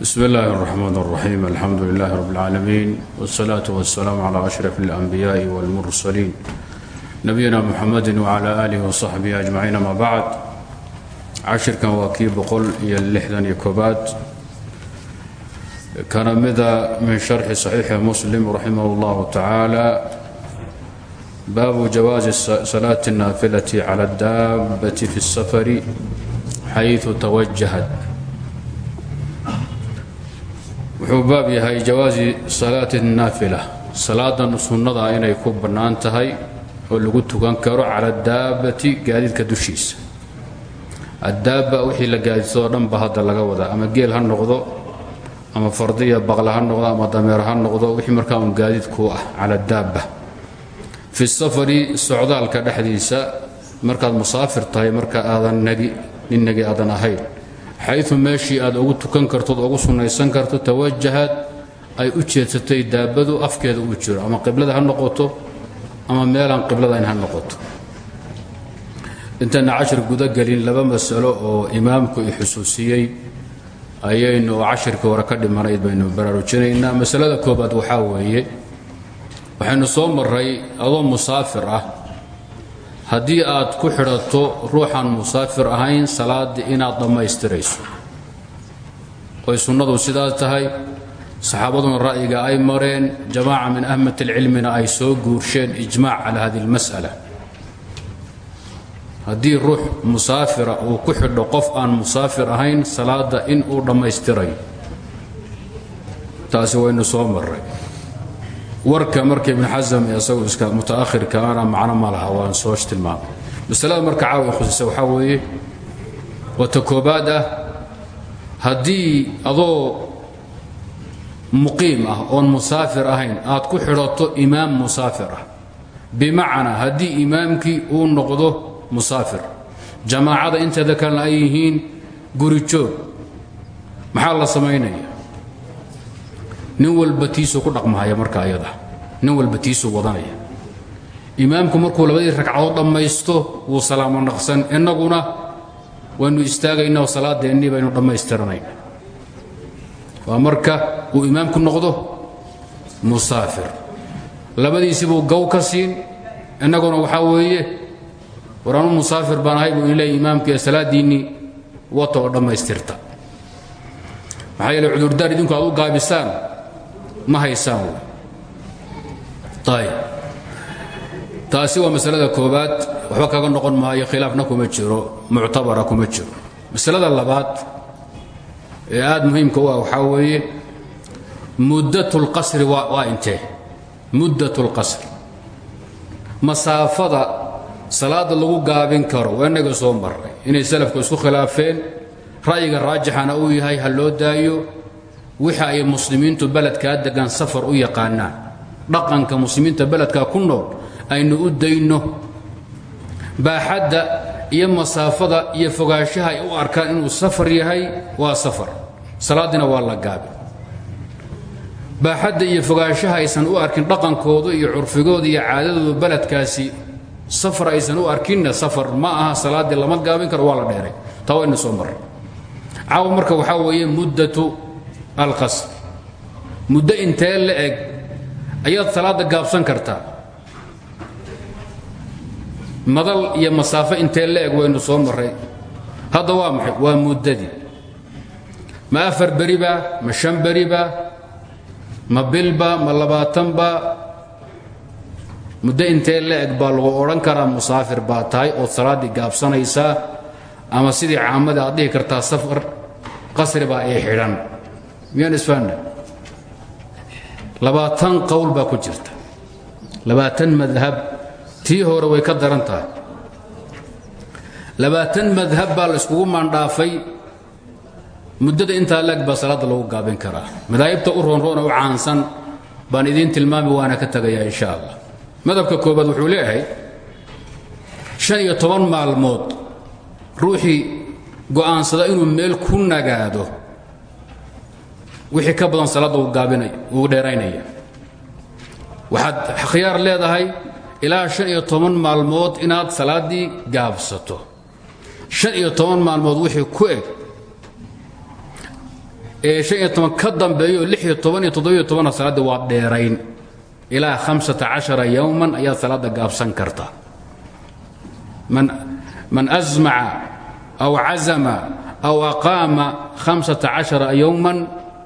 bsm اllahi الرحmn الرaxيim alxamdu لlah rb اlcaalamiin wالsalaaة wالsalaam عlى أشhrف الأnbiyaaءi wاlmursaliin nabiyina mxamadi wعlى آlih وصaxbihi أجmaciin ama bacd cashirkan waa kii boqol iyo lixdan iyo koobaad kana mida min sharxi صaxiixi muslim raximah اllah tacaala baabu jawaazi salaati الnaafilaةi clى اdaabati fi الsafari xayثu tawajahat wuxuu baab yahay jawaazi salaati naafila. Salaadan sunnadaa inay ku bannaan tahay oo lagu tukan karo cala daabati gaadiidka dushiisa. Addaaba wixii la gaadiidsadoo dhan ba hadda laga wadaa ama geel ha noqdo ama fardiya baqla ha noqdo ama dameer ha noqdo wixii markaa un gaadiid kuu ah cala daaba fi safari socdaalka dhexdiisa markaad musaafir tahay marka aadan nagi nin nagi aadan ahayn xayu meeshii aad ugu tukan kartood ugu sunnaysan karto tawajahad ay u jeedsatay daabadu afkeeda uu jiro ama qiblada ha noqoto ama meelaan qibladayn ha noqoto intayna cashir gudagelin laba masalo oo imaamku i xusuusiyey ayaynu cashirkii hore ka dhimanayd baynu baraarujinaynaa masalada koobaad waxaa weeye waxaynu soo maray adoo musaafir ah haddii aad ku xidhato ruuxaan musaafir ahayn salaaddii inaad dhammaystirayso. Oy sunnadu sidaas tahay. Saxaabaduna ra'yiga ay mareen jamaaca min ahmat alcilmina ay soo guursheen ijmaac cala hadi lmas'ala haddii ruux musaafira uu ku xidho qof aan musaafir ahayn salaadda in uu dhammaystirayo taasi waynu soo maray warka marka ibn xasam isagu iska mutaakhirkaana macno ma laha waan soo tilmaamay masalada marka caawa khusisa waxaa weeye wata koobaad ah adoo muqiim ah oon ahayn aad ku xidhato imaam musaafir ah. Bimacnaa haddii uu noqdo musaafir. Jamaacada inteeda kalena ay yihiin maxaa la samaynaya nin walba tiisuu ku dhaqmahaya marka ayada. Nin walba tiisuu wadanaya. Imaamku markuu labadii ragcadood dhammaysto wuu salaamo naqsan. Innaguna waynu istaagaynaa oo baynu dhammaystiranayna waa marka uu imaamku noqdo musaafir. Labadiisibuu gow ka siin. Innaguna waxaa weeye war anu musaafir baan ahay buu inleey imaamku ee salaaddiinnii wata oo dhammaystirta. Maxaa yeele cudurdaar idinku aad u gaabisaan ma haysaan ayb taasi waa masalada koobaad waxba kaga noqon maayo khilaafna kuma jiro muctabara kuma jiro. Masalada labaad ee aad muhiimka u ah waxaa weeye muddat اlqasri waa intee? Muddat اlqasri masaafada salaada lagu gaabin karo waa innaga soo marray. Inay salafku isku khilaafeen ra'yiga raajixana uu yahay ha loo daayo wixi ay muslimiintu beledkaa degan safar u yaqaanaan. Dhaqanka muslimiinta beledkaa ku nool aynu u dayno baaxadda iyo masaafada iyo fogaanshaha u arkaan inuu safar yahay waa safar. Salaadina waa la gaabi. Baaxadda iyo fogaanshaha aysan u arkin dhaqankooda iyo curfigooda iyo caadadooda beledkaasi safar aysan u arkinna safar ma aha salaaddii lama gaabin karo waa la dheeray. Taa waynu soo marray caawa marka waxaa weeye muddatu alqasr. Muddo intee la eg? Ayaad salaadda gaabsan kartaa. Madal iyo masaafo intee la eg waynu soo marray. Hadda waa maxay? Waa muddadii ma afar beriba ma shan beriba ma bilba ma labaatanba muddo intee la eg baa lagu odhan karaa musaafir baa tahay ood salaaddii gaabsanaysaa ama sidii caamadii aad dhihi kartaa safar qasri baa ay xidhan miyaan isfahanna labaatan qowl baa ku jirta. Labaatan madhab tii hore way ka daran labaatan madhab baa la iskugu maandhaafay muddada intaa lag baa lagu gaabin karaa. Madaahibta u roonroona u caansan baan idiin tilmaami waana ka tegayaa insha allah. Madhabka koobaad wuxuu leeyahay shan iyo toban maalmood ruuxii go'aansada inuu meel ku nagaado wixii ka badan salaadda uu gaabinay uu dheeraynaya. Waxaad khiyaar leedahay ilaa shan iyo toban maalmood inaad salaaddii gaabsato. Shan iyo toban maalmood wixii ku eg ee shan iyo toban ka dambeeyo lix iyo toban iyo toddobiyo dheerayn. Ilaa hamsata cashara yowman ayaad gaabsan karta. Man asmaca aw cazama aw aqaama hamsata cashara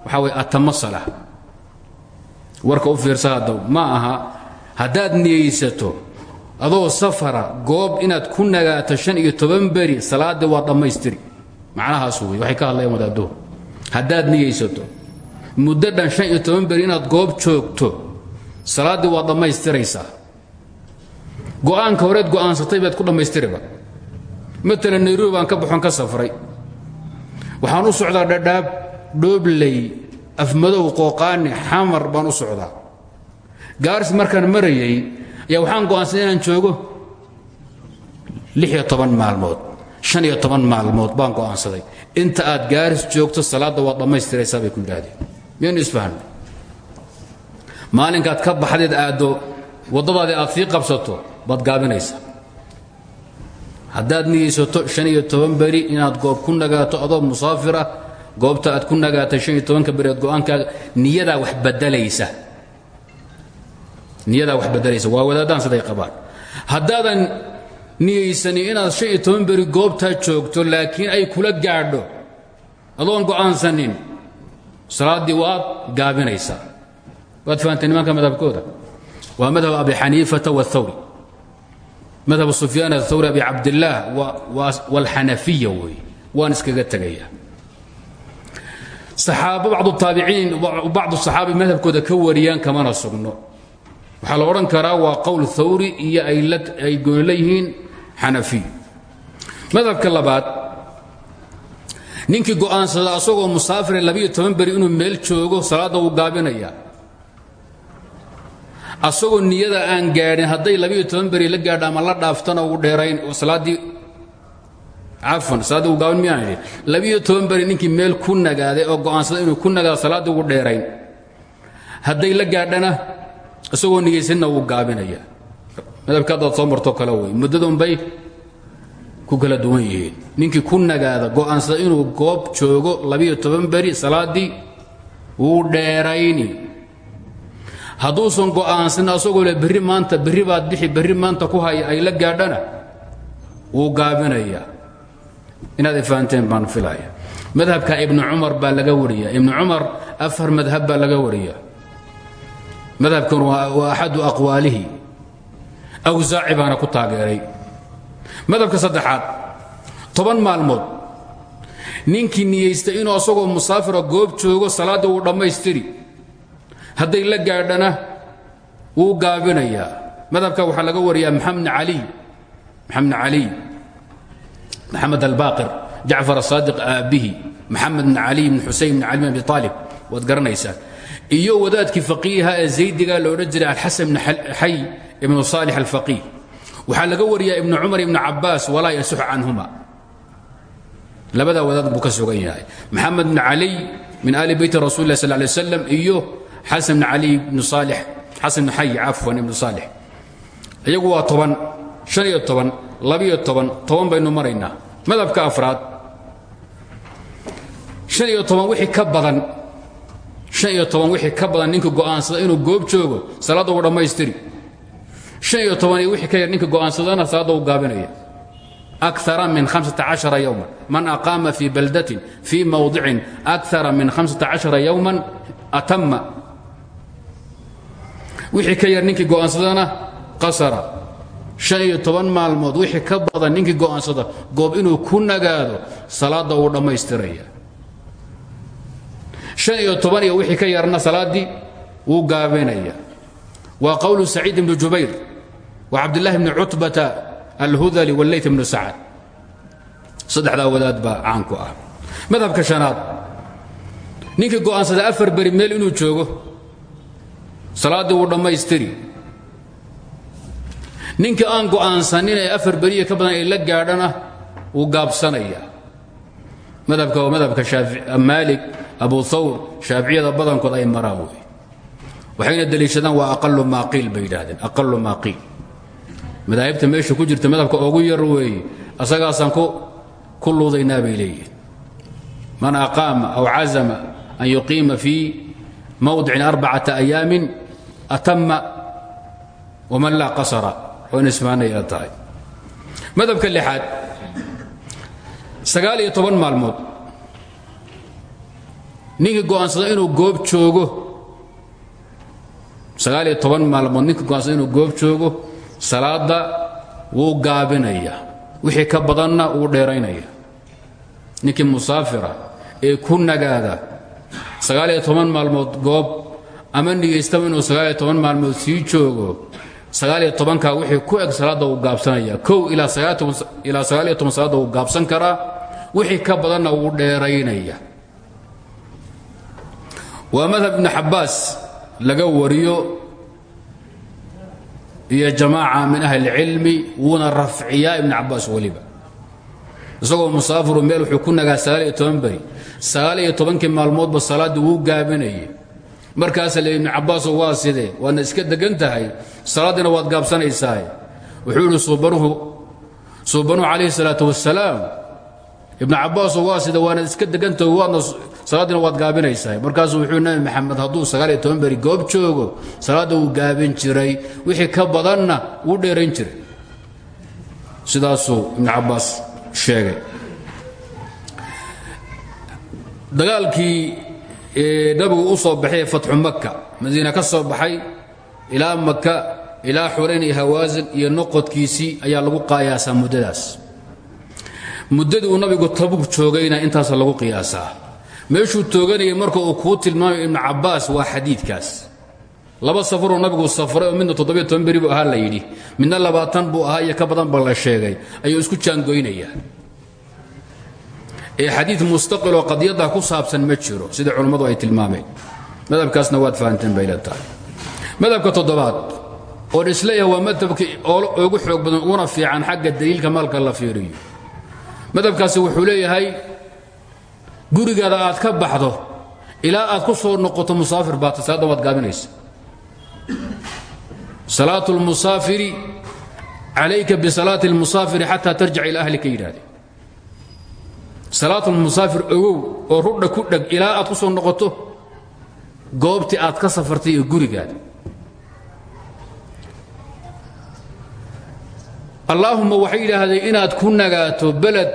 waxaa way atama sala warka u fiirsa ma aha haddaad niyeysato adoo safara goob inaad ku nagaato shan iyo toban beri salaadii waa dhammaystiri. Macnahaas wey waxay ka hadlayaan wadaadduhu. Haddaad niyeysato muddo dhan shan iyo toban beri inaad goob joogto salaaddii waa dhammaystiraysaa go'aanka horeed go'aansatay baad ku dhammaystiriba matalan nairobi baan ka baxon ka safray waxaan u socdaa dhadhaab dhoobley afmadow qooqaani xamar baan u socdaa. Gaaris markaan marayay ayaa waxaan go'aansaday inaan joogo lixiyo toban maalmood shan iyo toban maalmood baan go'aansaday. Inta aad gaaris joogto salaadda waad dhammaystiraysaa bay ku yidhaahdeen. Miyaynu isfahanno maalinkaad ka baxdeed aaddo waddadaadii aad sii qabsato baad gaabinaysaa. Haddaad niyeysato shan iyo beri inaad goob ku nagaato adoo musaafir ah goobta aad ku nagaatay shan iyo tobanka bereed go'aankaaga wax badalaysa niyadaa wax badalaysa waa wadaadaan siday qabaan. Haddaadan niyeysanin inaad shan iyo toban joogto laakiin ay kula gaadho adoon go'aansanin salaaddii waad gaabinaysaa. Waad fahamtay nimanka madhabkooda? Waa madhab abi xaniifata waاthawri madhab sufyaan athawri abi cabdillaah wاlxanafiya weeye waan iskaga tegaya saxaabo bacdu taabiciin bacdu saxaabi madhabkooda ka wariyaan kamana sugno. Waxaa la odhan karaa waa qowl thawri iyo ay gooni leeyihiin xanafiy madhabka labaad ninkii go'aansada asagoo musaafire labiyo toban beri inuu meel joogo salaadda wuu gaabinaya. Asagoo niyada aan gaadhin hadday labiyo toban beri la gaadho ama la dhaaftana uu dheerayn oo salaaddii cafan salaaddii uu gaabin miyaan idhi labiyo toban beri ninkii meel ku nagaaday oo go'aansada inuu ku nagaado salaaddii ugu dheerayn. Hadday la gaadhana isagoo niyeysanna wuu gaabinaya. Madhabka haddaad soo martoo kale wey muddadunbay ku kala duwan yihiin. Ninkii ku nagaada go'aansada inuu goob joogo labiyo toban beri salaaddii wuu dheerayni. Hadduusan go'aansan asagoo le berri maanta berri baad bixi berri maanta ku haya ay la gaadhana wuu gaabinaya inaad ifahanteen baan filaya madhabka ibnu cumar baa laga wariya ibnu cumar afar madhab baa laga wariya madhabkan waa axadu aqwaalihi. Awsaaci baana ku taageeray. Madhabka saddexaad toban maalmood ninkii niyeystay inuu asagoo musaafira goob joogo salaaddii wuu dhammaystiri. Hadday la gaadhana wuu gaabinayaa. Madhabka waxaa laga wariyaa maxamed ali maxamed caliy maxamed albaaqir jacfar asaadiq aabbihi maxamed bn caliy bn xuseyn bn cali bn abi aalib waad garanaysaan iyo wadaadkii faqiiha ee zaydiga la odhan jiray alxasan bn xay ibnu saalix alfaqiih waxaa laga wariyaa ibnu cumar ibnu cabaas walaa yasux canhuma labadaa wadaad buu ka sugan yahay. Maxamed bn caliy min ali beyti rasul lah sal lay waslam iyo xasan bn cali ibnu saalix xasan bn xay cafwan ibnu saalix iyagu waa toban shan iyo toban labiyo toban toban baynu maraynaa madhabka afraad shan iyo toban wixii ka badan shan iyo toban wixii ka badan ninka go'aansada inuu goob joogo salaadda uu dhammaystiri shan iyo toban iyo wixii ka yar ninka go'aansadana salaadda uu gaabinaya أكثر من خمسة عشر يوما من أقام في بلدة في موضع أكثر من خمسة عشر يوما أتم wixii ka yar ninkii go'aansadana qasara shan iyo toban maalmood wixii ka badan ninkii go'aansada goob inuu ku nagaado salaadda uu dhammaystiraya. Shan iyo wixii ka yarna salaaddii wuu gaabinaya waa qowlu saciid ibni jubayr wa cabdillahi bni cutbata alhudali walleyt bnu sacad. Saddexdaa wadaad baa caan ku ah. Madhabka shanaad ninkii go'aansada afar beri meel inuu joogo salaaddii wuu dhammaystiri ninkii aan go'aansanin ee afar beriya ka badan ay la gaadhana wuu gaabsanaya. Madhabka waa madhabka maalik abu thawr shaaficiyada badankood ay maraan wey. Waxayna deliishadaan waa aqalu maa qiil bay yidhaahdeen. Aqalu maa qiil meesha ku jirta madhabka ugu yar weeye asagaasaan ku luudaynaa bay man aqaama aw cazama an yuqiima fii mawdicin arbacata ayaamin atama waman laa qasara oo in ismaanaya tahay. Madhabka lixaad sagaal iyo toban maalmood ninkii go'aansada inuu goob joogo sagaal iyo toban maalmood ninkii go'aansada inuu goob joogo salaadda wuu gaabinaya. Wixii ka badanna wuu dheeraynaya. Ninkii musaafira ee ku nagaada sagaal iyo toban maalmood goob ama nigaystaba inuu sagaal iyo toban maalmood sii joogo sagaal iyo tobankaa wixii ku eg salaadda wuu gaabsanaya. Kow ilaa ilaa sagaal iyo toban salaadda wuu gaabsan karaa wixii ka badanna wuu dheeraynaya. Waa madhab ibnu xabbaas laga wariyo iyo jamaaca min ahli اlcilmi wuuna rafciyaa ibnu cabbaas weliba. Isagoo musaafiru meel wuxuu ku nagaa sagaal iyo toban beri. Iyo tobankii maalmoodba salaaddii wuu gaabinayay markaasa le ibnu cabbaasoo waa sidee? Waadna iska degan tahay. Salaaddiina waad gaabsanaysaa wuxuu idhi suubanuhu calayhi salaatu wasalaam ibnu cabbaasoo waa sida waanaad iska degantahay waadna salaaddiina waad gaabinaysaa markaasuu wuxuu nabi maxamed hadduu sagaal iyo toban beri goob joogo salaadda wuu gaabin jiray. Wixii ka badanna wuu dheerayn jiray. Sidaasuu ibnu cabbaas sheegay. Dagaalkii nabigu u soo baxay fatxu maka madiina ka soo baxay ilaa maka ilaa xureyn iyo hawaasin iyo noqodkiisii ayaa lagu qiyaasaa muddadaas. Muddadii uu nabigu tabug joogayna intaasa lagu qiyaasaa. Meeshuu tooganayay marka uu kuu tilmaamay ibnu cabbaas waa xadiidkaas. Laba safaruu nabigu safray oo midna toddobiyo toban beri buu ahaa la yidhi. Midna labaatan buu ahaa iyo ka badan ba la sheegay. Ayuu isku jaangoynaya ee xadiid mustaqiloo qadiyadda ku saabsan ma jiro sida culummadu ay tilmaameen. Madhabkaasna waad fahanteen bay leetahay madhabka toddobaad oon is leeyahay waa madhabka ugu xoog badan uguna fiican xagga daliilka maalka la fiiriyo. Madhabkaasi wuxuu leeyahay gurigaada aad ka baxdo ilaa aad ku soo noqoto musaafir baata salaadda waad gaabinaysa salaatu lmusaafiri calayka bisalaati lmusaafiri xataa tarjic ila ahlika yidhahde salaatulmusaafir ogow oo rudha ku dheg ilaa aad ku soo noqoto goobtii aad ka safartay iyo gurigaada allaahumma waxay yidhaahdeen inaad ku nagaato beled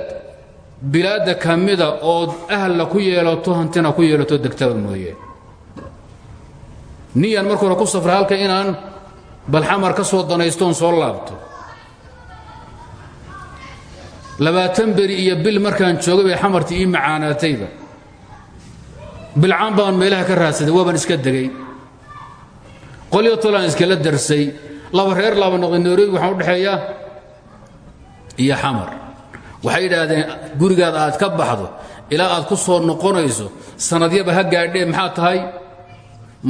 bilaadda ka mida ood ahalla ku yeelato hantina ku yeelato degtaba mooye. Niyan marka hore ku safra halka inaan balxamar ka soo danaystoon soo laabto labaatan beri iyo bil markaan joogay bay xamartii ii macaanaatayba. Bilcaan baan meelaha ka raadsaday waabaan iska degay. Qolyo tolaan iskala darsay laba reer laba noqday nairobi waxaan u dhexeeyaa iyo xamar. Waxay yidhaahdeen gurigaada aad ka baxdo ilaa aad ku soo noqonayso sannadyaba ha gaadhee maxaa tahay?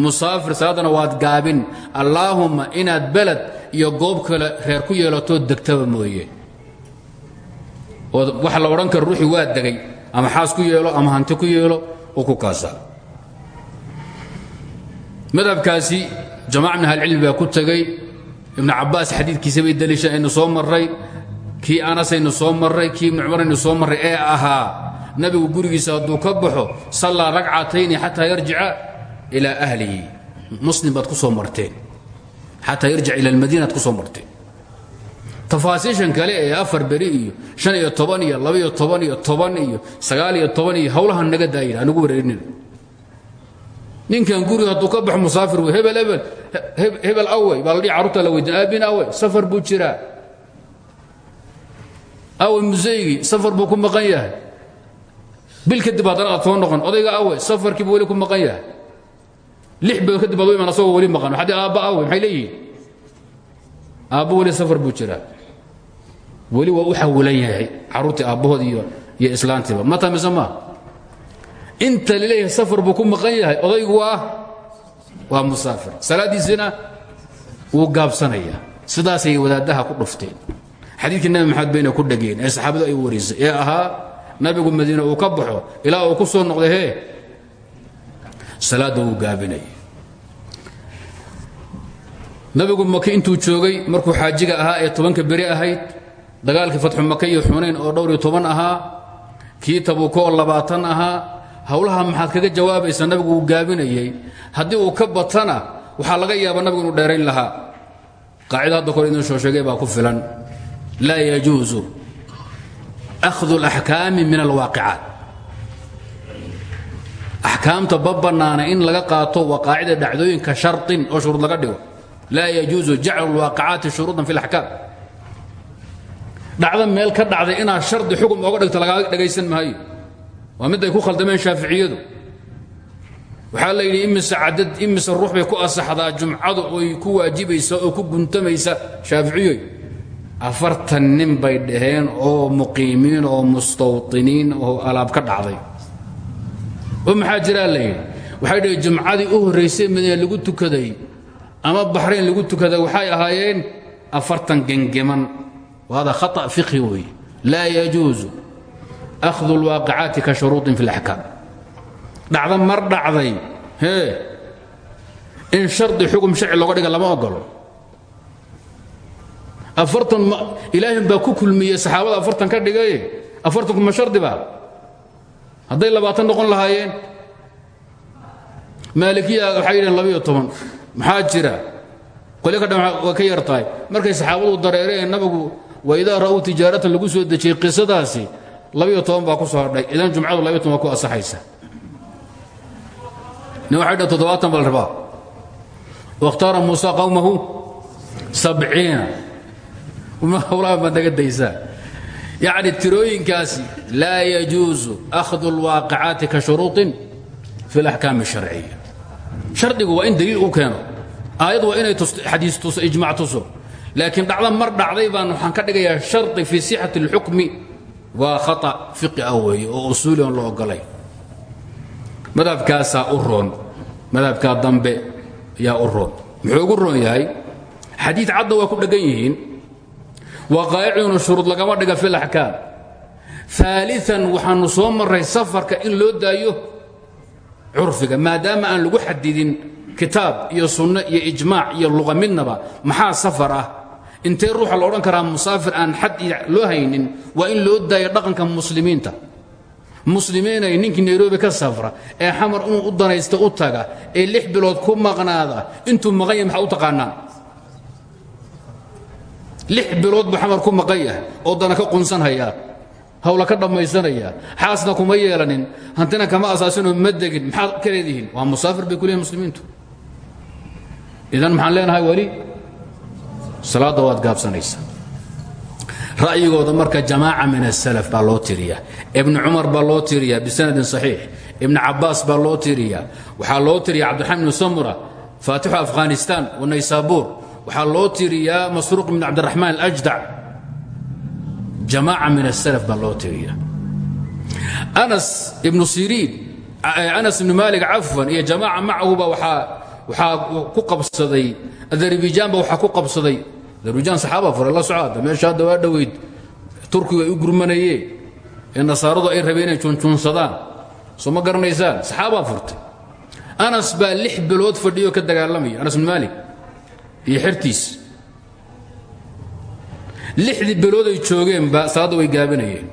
Musaafir salaadana waad gaabin. Allaahumma inaad beled iyo goob kale reer ku yeelatoo degtaba mooye oo waxa la odhan kara ruuxii waa degay ama xaas ku yeelo ama hanti ku yeelo oo ku kaasa. Madhabkaasi jamac min ahlcilmi baa ku tegey ibnu cabbaas xadiidkiisa bay daliishan aynu soo marray. Kii anasaynu soo marray kii ibnu cumar aynu soo marray ee ahaa nabigu gurigiisa hadduu ka baxo sallaa ragcatayni xataa yarjica ilaa ahlihi. Muslim baad ku soo marteen xataa yarjic ila almadiinaad ku soo marteen tafaasiishan kale ee afar beri iyo shan iyo toban iyo labaiyo toban iyo toban iyo sagaal iyo toban iyo howlahan naga daayir anugu wareerinina ninkan guriga hadduu ka baxo musaafir wey hebel hebel hebel awey baa la dhihi carruurta la weydiin aabin awey safar buu jiraa. Awey museygi safar buu ku maqan yahay. Bil kadib haddana aad soo noqon odayga awey safarkiibu weli ku maqan yahay. Lix bilood kadib aad u iman asagoo weli maqan haddii aabba awey maxay leeyihiin? Aabbo weli safar buu jiraa weli waa u xawilan yahay carruurtii aabbahood iyo islaantiiba. Ma tamise maa inta la leeyahay safar buu ku maqan yahay odaygu waa waa musaafir. Salaaddiisina wuu gaabsanaya. Sidaasay wadaaddaha ku dhufteen. Xadiidkii nabi maxamed bayna ku dhegeen ee saxaabadu ay warisay ee ahaa nabigu madiine uu ka baxo ilaa uu ku soo noqday hee salaadda wuu nabigu maka intuu joogay markuu xaajiga ahaa ee tobanka beri ahayd dagaalkii fatxu maka iyo xunayn oo dhowr iyo toban ahaa kii tabuuko oo labaatan ahaa hawlaha maxaad kaga jawaabaysaa nabigu uu gaabinayey haddii uu ka batana waxaa laga yaaba nabigu inuu dheerayn lahaa. Qaacida hadda kor idin soo sheegay baa ku filan. Laa yajuusu akhdu اlaxkaami min alwaaqicaat. Axkaamta ba bannaana in laga qaato waqaacida dhacdooyinka sharin oo shuruud laga dhigo. Laa yajuusu jaclu lwaaqicaati shuruudan fi اlaxkaam dhacdo meel ka dhacday inaad shardi xugum ooga dhigto lagaaga dhegaysan maayo. Waa mid ay ku khaldameen shaaficiyadu. Waxaa la yidhi imise cadad imise ruux bay ku asaxdaa jumcadu oy ku waajibaysa oo ku guntamaysa shaaficiyoy afartan nin bay dhaheen oo muqiimiin oo mustawطiniin oo alaab ka dhacday. Oo maxaa jiraa la waxay dhaheen jumcadii u horraysay madiina lagu tukaday ama baxrayn lagu tukaday. Waxay ahaayeen afartan gengeman wahada khaطأ fiqhi weeye laa yajuusu akhdu اlwaaqicaati ka shuruuطin fi اlaxkaam dhacda mar dhacday hee in shardi xugum sharci looga dhiga lama ogolo afartan ilaahin baa ku kulmiyey saxaabada afartan ka dhigaye afartanku ma shardi ba hadday labaatan noqon lahaayeen maalikiya waxay yidhaheen labayo toban maxaa jira qolyo ka dhan waa ka yar tahay markay saxaabadu dareereen nabigu waidaa ra'uu tijaaratan lagu soo dejiyey qisadaasi labayo toban baa ku soo hadhay idan jumcadu labayo toban waa ku asaxaysa nin waxay dhah toddobaatan bal rabaa wakhtaara muusa qawmahu sabciina hawlaha baad naga daysaa yacni tirooyinkaasi laa yajuusu akhdu اlwaaqicaati ka shuruuطin fi اlaxkaam الsharciya shardigu waa in daliil u keeno aayad waa inay xadiis tuso ijmac tuso laakiin dhacda mar dhacday baan waxaan ka dhigayaa shardi fii sixati اlxukmi waa khata fiqi ah weeye oo usuuli on la ogolay madhabkaasaa u roon. Madhabkaa dambe yaa u roon. Muxuu ugu roon yahay? Xadiid cadda waa ku dheggan yihiin. Waqaa'icuna shuruud lagama dhiga fi laxkaam aalian waxaanu soo marray safarka in loo daayo curfiga maadaama aan lagu xadidin kitaab iyo sunno iyo ijmaac iyo luqa midnaba maxaa safar ah? Intee ruuxa la odhan karaa musaafir aan xad loo haynin waa in loo daayo dhaqanka muslimiinta? Muslimiinay ninkii nairobi ka safra ee xamar inuu u danaysta u taga ee lix bilood ku maqnaada intuu maqan maxaa u taqaanaan lix bilood buu xamar ku maqan oo dana ka qunsanhayaa hawla ka dhammaysanaya xaasna kuma yeelanin hantina kama asaasinoo ma degin maxaad ka waa musaafir bay ku muslimiintu idan maxaan leenahay weli? Salaadda waad gaabsanaysaa. Ra'yigooda marka jamaaca min asalaf baa loo tiriyaa. Ibni cumar baa loo tiriyaa bisanadin saxiix. Ibni cabaas baa loo tiriyaa. Waxaa loo tiriya cabdiraxmaan ibnu samura faatixu afghanistan wa naysaabuur. Waxaa loo tiriyaa masruuq ibn cabdiraxmaan alajdac jamaaca min asalaf baa loo tiriyaa. Anas ibnu siriin anas ibnu maalik cafwan iyo jamaaca macahuba waxaa waxaa ku qabsaday adarbijaanba waxaa ku qabsaday. Adarbijan saxaaba furay la socda meesha hadda waa dhoweyd turkigu ay u gurmanayeen ee nasaaradu ay rabeen inay junjunsadaan soo ma garanaysaan? Saxaabaa furtay. Anas baa lix bilood fadhiyo ka dagaalamaya anas ibnu maalik iyo xertiis. Lixdii bilood ay joogeenba salaadda way gaabinayeen.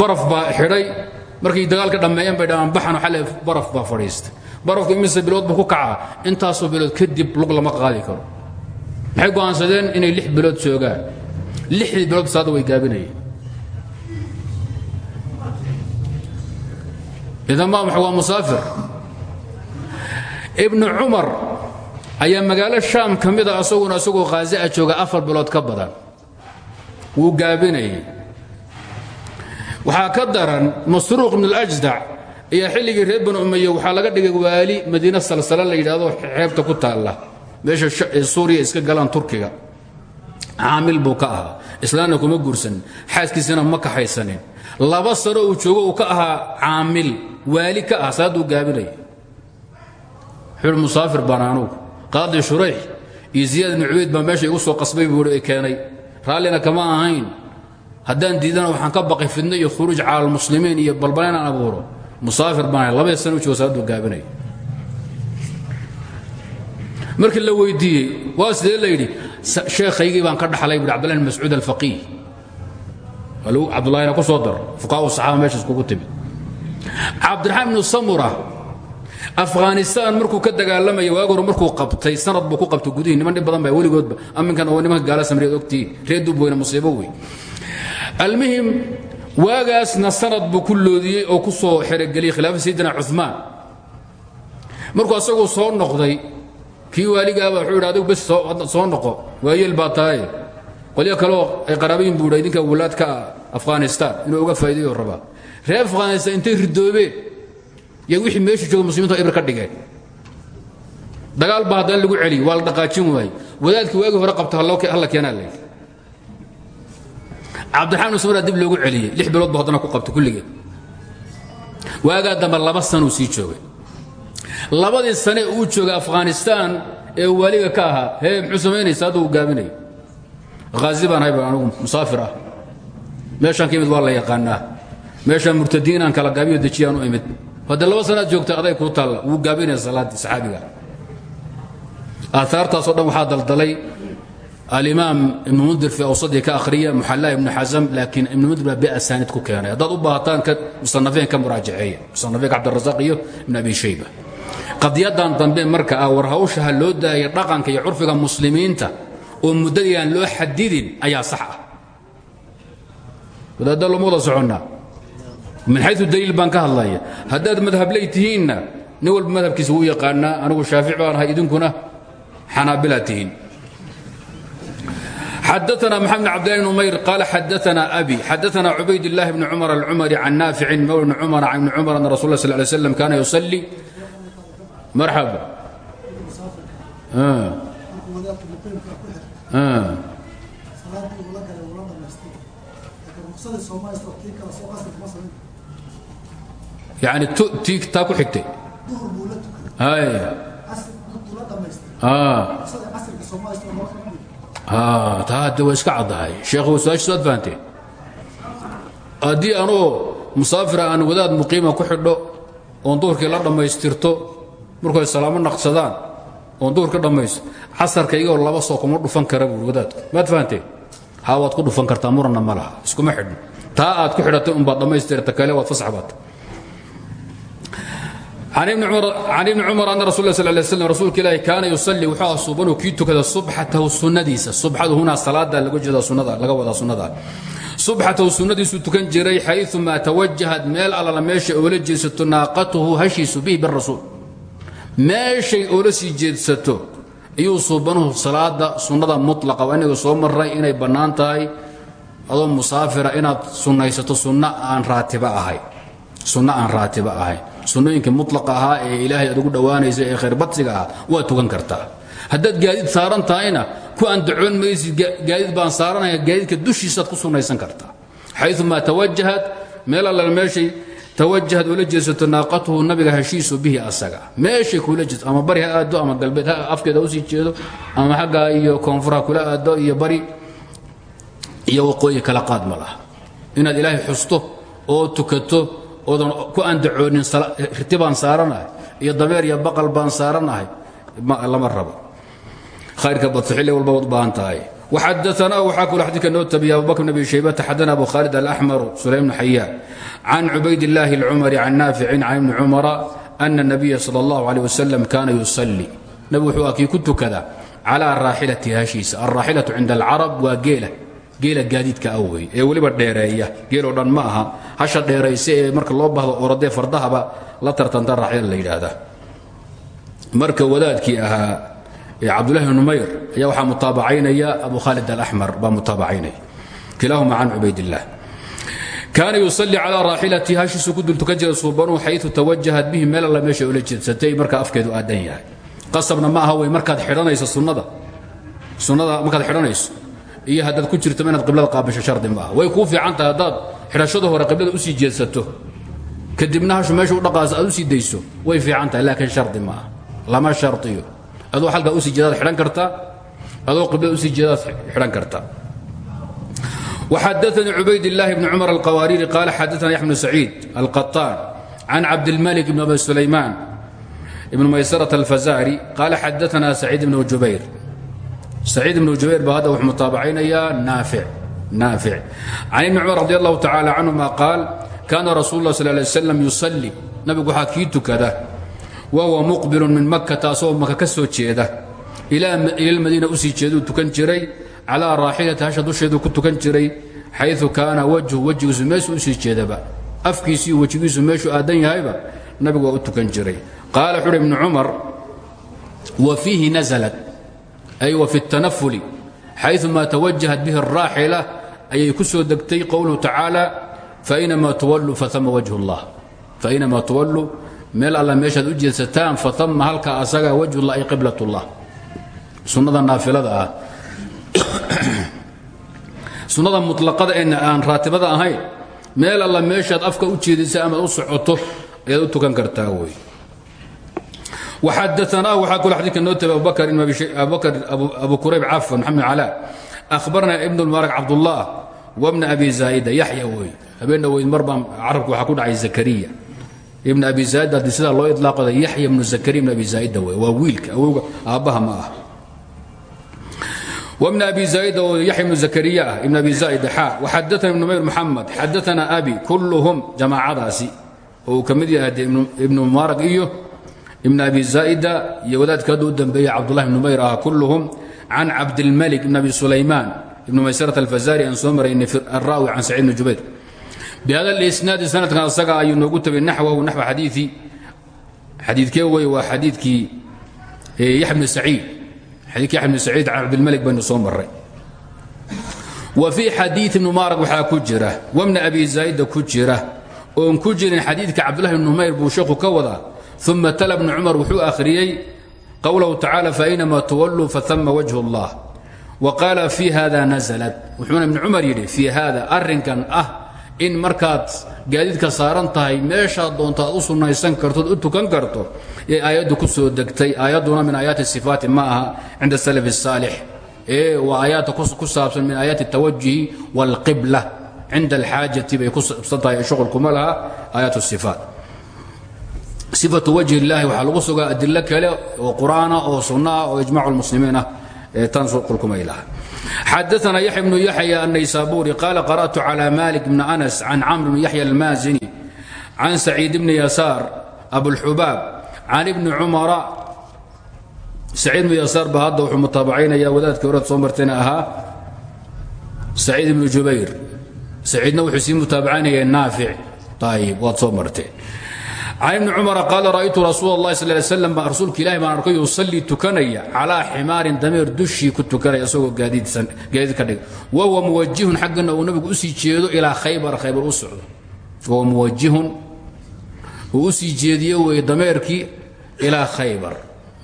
Baraf baa xidhay markay dagaalka dhammeeyeen bay dhamaan baxan xale baraf baa fadhiistay barafku imise bilood buu ku kacaa. Intaasoo bilood kadib lug lama qaadi karo. Maxay go'aansadeen inay lix bilood joogaan lixdii bilood salaadda way gaabinayeen. Idan maxa waa musaafir? Ibnu cumar ayaa magaalo shaam ka mida asaguna isagoo khaazi a jooga afar bilood ka badan. Wuu gaabinayay waxaa ka daran masruuq ibn اljdac ayaa xilligii reer banu umaye waxaa laga dhigay waali madiine salsala la yidhahdo xeebta ku taalla. Meesha suuriya iska galaan turkiga. Caamil buu ka kuma guursanin. Xaaskiisana ma kaxaysanin. Laba sano uu joogo uu ka ahaa caamil. Waali ka ah salaaduu gaabinaya xul musaafir baan anugu qaadi shurayx iyo ziyaad meesha igu soo qasbay buu i keenay. Raallina kama ahayn. Haddaan diidana waxaan ka baqay fidno iyo khuruuj cala almuslimiin iyo balbal inaan abuuro musaafir baan labadii sana u joogo salaaduu gaabinaya markii la weydiiyey waa sidee la yidhi sheekhaygii baan ka dhaxlay buhi abdullah bn mascuud alfaqiih cabdullahina ku soo dar fuqaa'u saxaaba meesha iskugu timid. Cabdiraxmaan ibnu samura afghanistaan markuu ka dagaalamaya waag hore markuu qabtay sanad buu ku qabtay gudihii niman dhib badan ba weligoodba aminkan oo nimanka gaala samriyeed ogtii reer dubweyne musiibo wey almuhim waagaasna sanad buu ku loodiyey oo ku soo xerogeliyey khilaafa sayidina cumaan markuu asaguu soo noqday kii waaligaaba wuxuu yidhi adigu bes soo noqo waayeel baa tahay. Qolyo kaleoo ay qaraabayin buu yidha idinka walaad ka ah afghanistaan inuu uga faa'idayo rabaa. Reer afghanistaan intay ridoobeen iyo wixii meesha jooga muslimiintu ibr ka dhigeen. Dagaal baa haddana lagu celiy waa la dhaqaajin cabdiraxmaan usmara dib loogu celiyey. lix bilood bu ku qabta kulligeed waagaa dambe laba sanuu sii joogay. labadii sane uu joogay afghanistaan ee waaliga ka ahaa hee muxuu samaynaysa hadda uu gaabinaya haazi baan hayba anugu musaafir ah. La yaqaanaa. Meeshaan murtadiinaan kala gaabiyo dejiyaan u imid. Hadde laba sanaad joogta aday kuu taalla. Wuu gaabinaya salaaddii saxaabiga. Aahaartaasoo dhan waxaa daldalay alimaam ibnu mundir fii awsadii ka akhriya muxallaa ibnu xasam laakiin ibnu mundir baa biasaanid ku keenay. Haddaad u baahataan musanafeen ka muraajaceeya musanafeenka cabdirasaaq iyo ibn abi shayba. Qadiyadan dambe marka ah war hawshaha loo daaya dhaqanka iyo curfiga muslimiinta oo muddadii aan loo xadidin ayaa sax ah. Wadaadda loma wada soconnaa min xayu daliil baan ka hadlaya. Haddaad madhabley tihiinna nin walba madhabkiisa wuu yaqaanaa anigu shaafic baan ahay idinkuna xanaabila tihiin xadaana maxamed bn cabdillahi bn umayr qaala xadaana abi xadaana cubaydاllahi bni cumar alcumari can naaficin mawla bni cumar can ibni cumar ana rasul lla sl lay slam kaana yusalli marxaba yani ti taa ku xigtay y taa hadde waa iska caddahay. Sheekhu su'aashiisu aad fahanteen haddii anoo musaafira aan wadaad muqiima ku xidho oon duhurkii la dhammaystirto markay salaamo naqsadaan oon duhur ka dhammaysto casarka igoo laba soo kuma dhufan kara buur wadaadku. Maad fahanteen haa waad ku dhufan kartaa muranna ma laha. Iskuma xidhno. Taa aad ku xidhatay unbaad dhammaystirta kale waad fasax can ibni cumar ana rasul lay slam rasuulka ilaahi kaana yusalli wuxuu aha subanuu kii tukada subxatahu sunnadiisa subxadu hunaa salaada laga jeeda sunnada laga wadaa sunnada subxatahu sunnadiisuu tukan jiray xayumaa tawajahad meel allala meeshay oola jeedsato naaqatuhu hashiisu bihi birasuul meeshay oola sii jeedsato iyuu suubanuhu salaada sunnada mutlaqa waa inaga soo maray inay bannaan tahay adoo musaafira inaad sunnaysato sunno aan raatiba ahayn sunnooyinka mutlaqa ahaa ee ilaahay aad ugu dhowaanaysa ee khayrbadsiga ah waad tukan kartaa haddaad gaadiid saaran tahayna ku aan dacoon maysid gaadiid baan saaranaya gaadiidka dushiisaad ku sunnaysan kartaa xayumaa tawajahad meel allala meeshay tawajahad oola jeedsato naaqatuhu nabiga heshiisu bihi asaga. Meeshay kula jeedso ama bari aado ama galbeed afkeeda ha u sii jeedo ama xaggaa iyo koonfur kula aado iyo bari iyo waqooyi kala qaad ma laha. Inaad oo tukato oodan ku andacoonin riti baan saaranahay iyo dameer iyo baqal baan saaranahay lama rabo khayrka badso xilli walba waad u baahan tahay وxadaثna waxaa kaloo xadيka noo tabiya abu bakr بn abi shaybة xadana abu khaalid alأxmar sulaym bn xayaan can cubayd الlahi الcumari can naaficin can ibni cumara أna الnabiya salى الlah عalيه waslm kana yusalي nabig wuxuu a kii ku tukada calى raaxilati hashiisa alraaxilaةu cinda اlcarab waa geela geela gaadiidka ah wey ee weliba dheereeya. Geeloo dhan ma aha. Hasha dheerayse ee marka loo bahdo orodee fardahaba la tartanta raaxyada la yidhaahdaa. Marka wadaadkii ahaa ee cabdullahi bn numayr ayaa waxaa mutaabacaynaya abu khaalid alaxmar baa mutaabacaynaya kilaahuma can cubaydillaah kaana yusalli calaa raaxilati hashiisu ku dul tukan jira suubanuu xayu bihi meel alla meesha ula jeedsatay marka afkeedu aadan yahay. Qasabna ma aha wey markaad xidhanayso sunnada. Sunnada markaad xidhanayso iyo haddaad ku jirtaba inaad qiblada qaabisho shardi maaha way kuu fiican tahay haddaad xidhashada hore qiblada usii jeedsato kadibna hashu meesha u dhaqaasa aad usii dayso way fiican tahay laakiin shardi maaha lama shardiyo adoo halkaa usii jeedaad xidhan kartaa adoo qiblada usii jeedaad xidhan kartaa وxadaثnي cubayd الlahi بn cmر الqawaariri qal xadaثna yaحya بن سacيid القaطاn can cabdالmلك بn abi سulayman بn maysرة الfazari qala xadaثna سacيid بn jubayr saciid ibnu jubayr baa hadda wuxuu mutaabacaynayaa naafic naafic can ibni cumar radi allahu tacaala canhuma qaal kaana rasuulu lah sal lay slam yusalli nabigu waxaa kii tukada wa huwa muqbilun min makkata asagoo maka ka soo jeeda ila madiina u sii jeeduu tukan jiray calaa raaxilati hasha dusheeduu ku tukan jiray xayu kaana wajhu wejigiisu meeshu u sii jeedaba afkiisi iyo wejigiisu meeshuu aadan yahayba nabigu waa u tukan jiray qaala wuxuuhi ibnu cumar wa fiihi nasalat ay wa fi اtanafuli xayثuma tawajahat bihi الraaxila ayay ku soo degtay qowluhu tacaala fainama tuwalluu faama wajh اllah fainamaa tuwalluu meel alla meeshaad u jeedsataan faama halkaa asagaa wajhullah ay qiblat اllah sunnada naafilada ah sunnada muطlaqada ee aan raatibada ahayn meel alla meeshaad afka u jeedisa ama u socoto ayaad u tukan kartaa wey وxadثnaa waxaa kalo xadيka noo tabi abubakr abubakr abu kurayb cafan maxamed calaa أhbarna ibn اlmubarak cabdالlah wbna abi zaa'ida yaxya wey habeen dhaweyd mar baan carabka waxaa ku dhacay zakariya ibn abi zaa'id haddii sidaa loo iطlaaqoda yaxya ibnu zakariya ibn abi zaa'ida wey waa wiilka awowga aabbaha ma ah وبن أbي زائد oo yaحya بن زكريا ah بن أbي زائد xا وxadثna بن mayr محamed xadثna أbي kulهm jamaacadaasi oo uu ka mid yahay ibn mubaarag iyo ibn abi zaa'ida iyo wadaadka hadda u dambeeya cabdulahi ibn mayr ah kulluhum can cabdilmalik ibn abi sulaymaan ibn maysarat alfazari aan soo maraynay araawi can saciid bn jubayr. Bihada lisnaadi sanadkan asaga ayuu noogu tagay naxwahu naxwa xadiii xadiidkee wey waa xadiidkii yaxya bn saciid. Xadiidkii yaxya bn saciid can cabdilmalik baynu soo maray wa fii xadiii ibn mubaarag waxaa ku jira wabna abi zaa'ida ku jira oon ku jirin xadiidka cabdulahi bn numayr buu sheekhu ka wadaa uma tala bnu cumar wuxuu akhriyey qowlahu tacaala fainama tuwalluu faama wajhu اllah wa qaala fii hada naزlat wuxuuna ibnu cumar yidhi fii hada arrinkan ah in markaad gaadiidka saaran tahay meeshaad doonto aad u sunnaysan kartood u tukan karto ee aayaddu ku soo degtay aayadduna min aayaati sifaati ma aha cinda salaf الsaalix ee waa aayaadta ku saabsan min aayaati اtawajuhi wاlqibla cinda alxaajati bay ku saabsan tahay shuqulkuma laha aayaat الsifaat sifatu wajhi illaahi waxaa lagu sugaa adilo kale oo qur'aana oo sunnaah oo ijmac lmuslimiin ah tan qulkumay laha xadaana yaxya bnu yaxya annaysaburi qaala qara'tu cala malik bni anas can camr bni yaxya almaazini can saciid bni yasaar abulxubaab can ibni cumara. Saciid bnu yasaar ba hadda wuxuu mutaabacaynayaa wadaadkii horead soo martayna ahaa saciid ibnu jubayr. Saciidna wuxuu sii mutaabacanayay naafic. Ayib waad soo martee can ibni cumara qaala ra'aytu rasuul اllahi sal ly slam rasuulka ilahi baan arkay yusallii tukanaya calaa ximaarin dameer dushii ku tukanaya isagoo gaadiid ka dhig. Wahuwa muwajihun xaggana uu nabigu u sii jeedo ilaa khaybar khaybar u socdo. Wahuwa u sii jeediyo weeye dameerkii ilaa khaybar.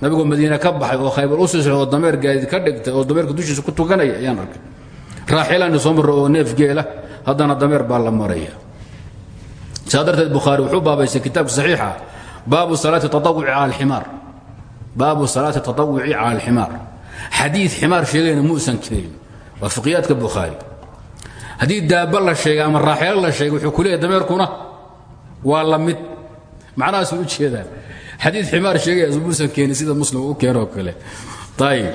Nabigoo madiine ka baxay oo khaybar u sii socdo oo gaadiid ka dhigtay oo dameerka dushiisa ku tukanaya ayaan arkay. Raaxilaani soo oo neef geela haddana dameer baa la maraya saa darteed bukhaari wuxuu baabaystay kitaabka saxiixa baabu salaati taawuci cala alximaar. Baabu salaati taawuci cala alximaar. Xadiid ximaar sheegayna muusan keenin waa fiqiyaadka bukhaari haddii daaba la sheegay ama raaxeelo la sheegay wuxuu ku leeyahy dameerkuna waa la mid. Macnahaasuu u jeedaa. Xadiid ximaar sheegaya muusan keenin sida muslim u keenoo kale. Ayib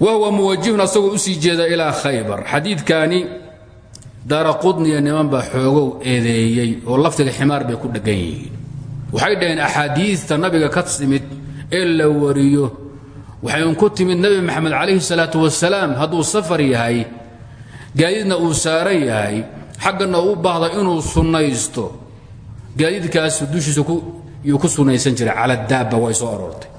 wahuwa muwajihun asagoo u sii jeeda ilaa khaybar. Xadiidkaani daara qudniya niman baa xoogow eedeeyey oo laftiga ximaar bay ku dheggan yihiin. Waxay dhaheen axaadiista nabiga ka timid ee la wariyo. Waxay ku timid nebi maxamed calayhi salaatu wasalaam hadduu safar yahay gaadiidna uu saaran yahay xaggana u baahda inuu sunnaysto. Gaadiidkaas dushiisa yuu ku sunnaysan jiray cala daabba way soo aroortay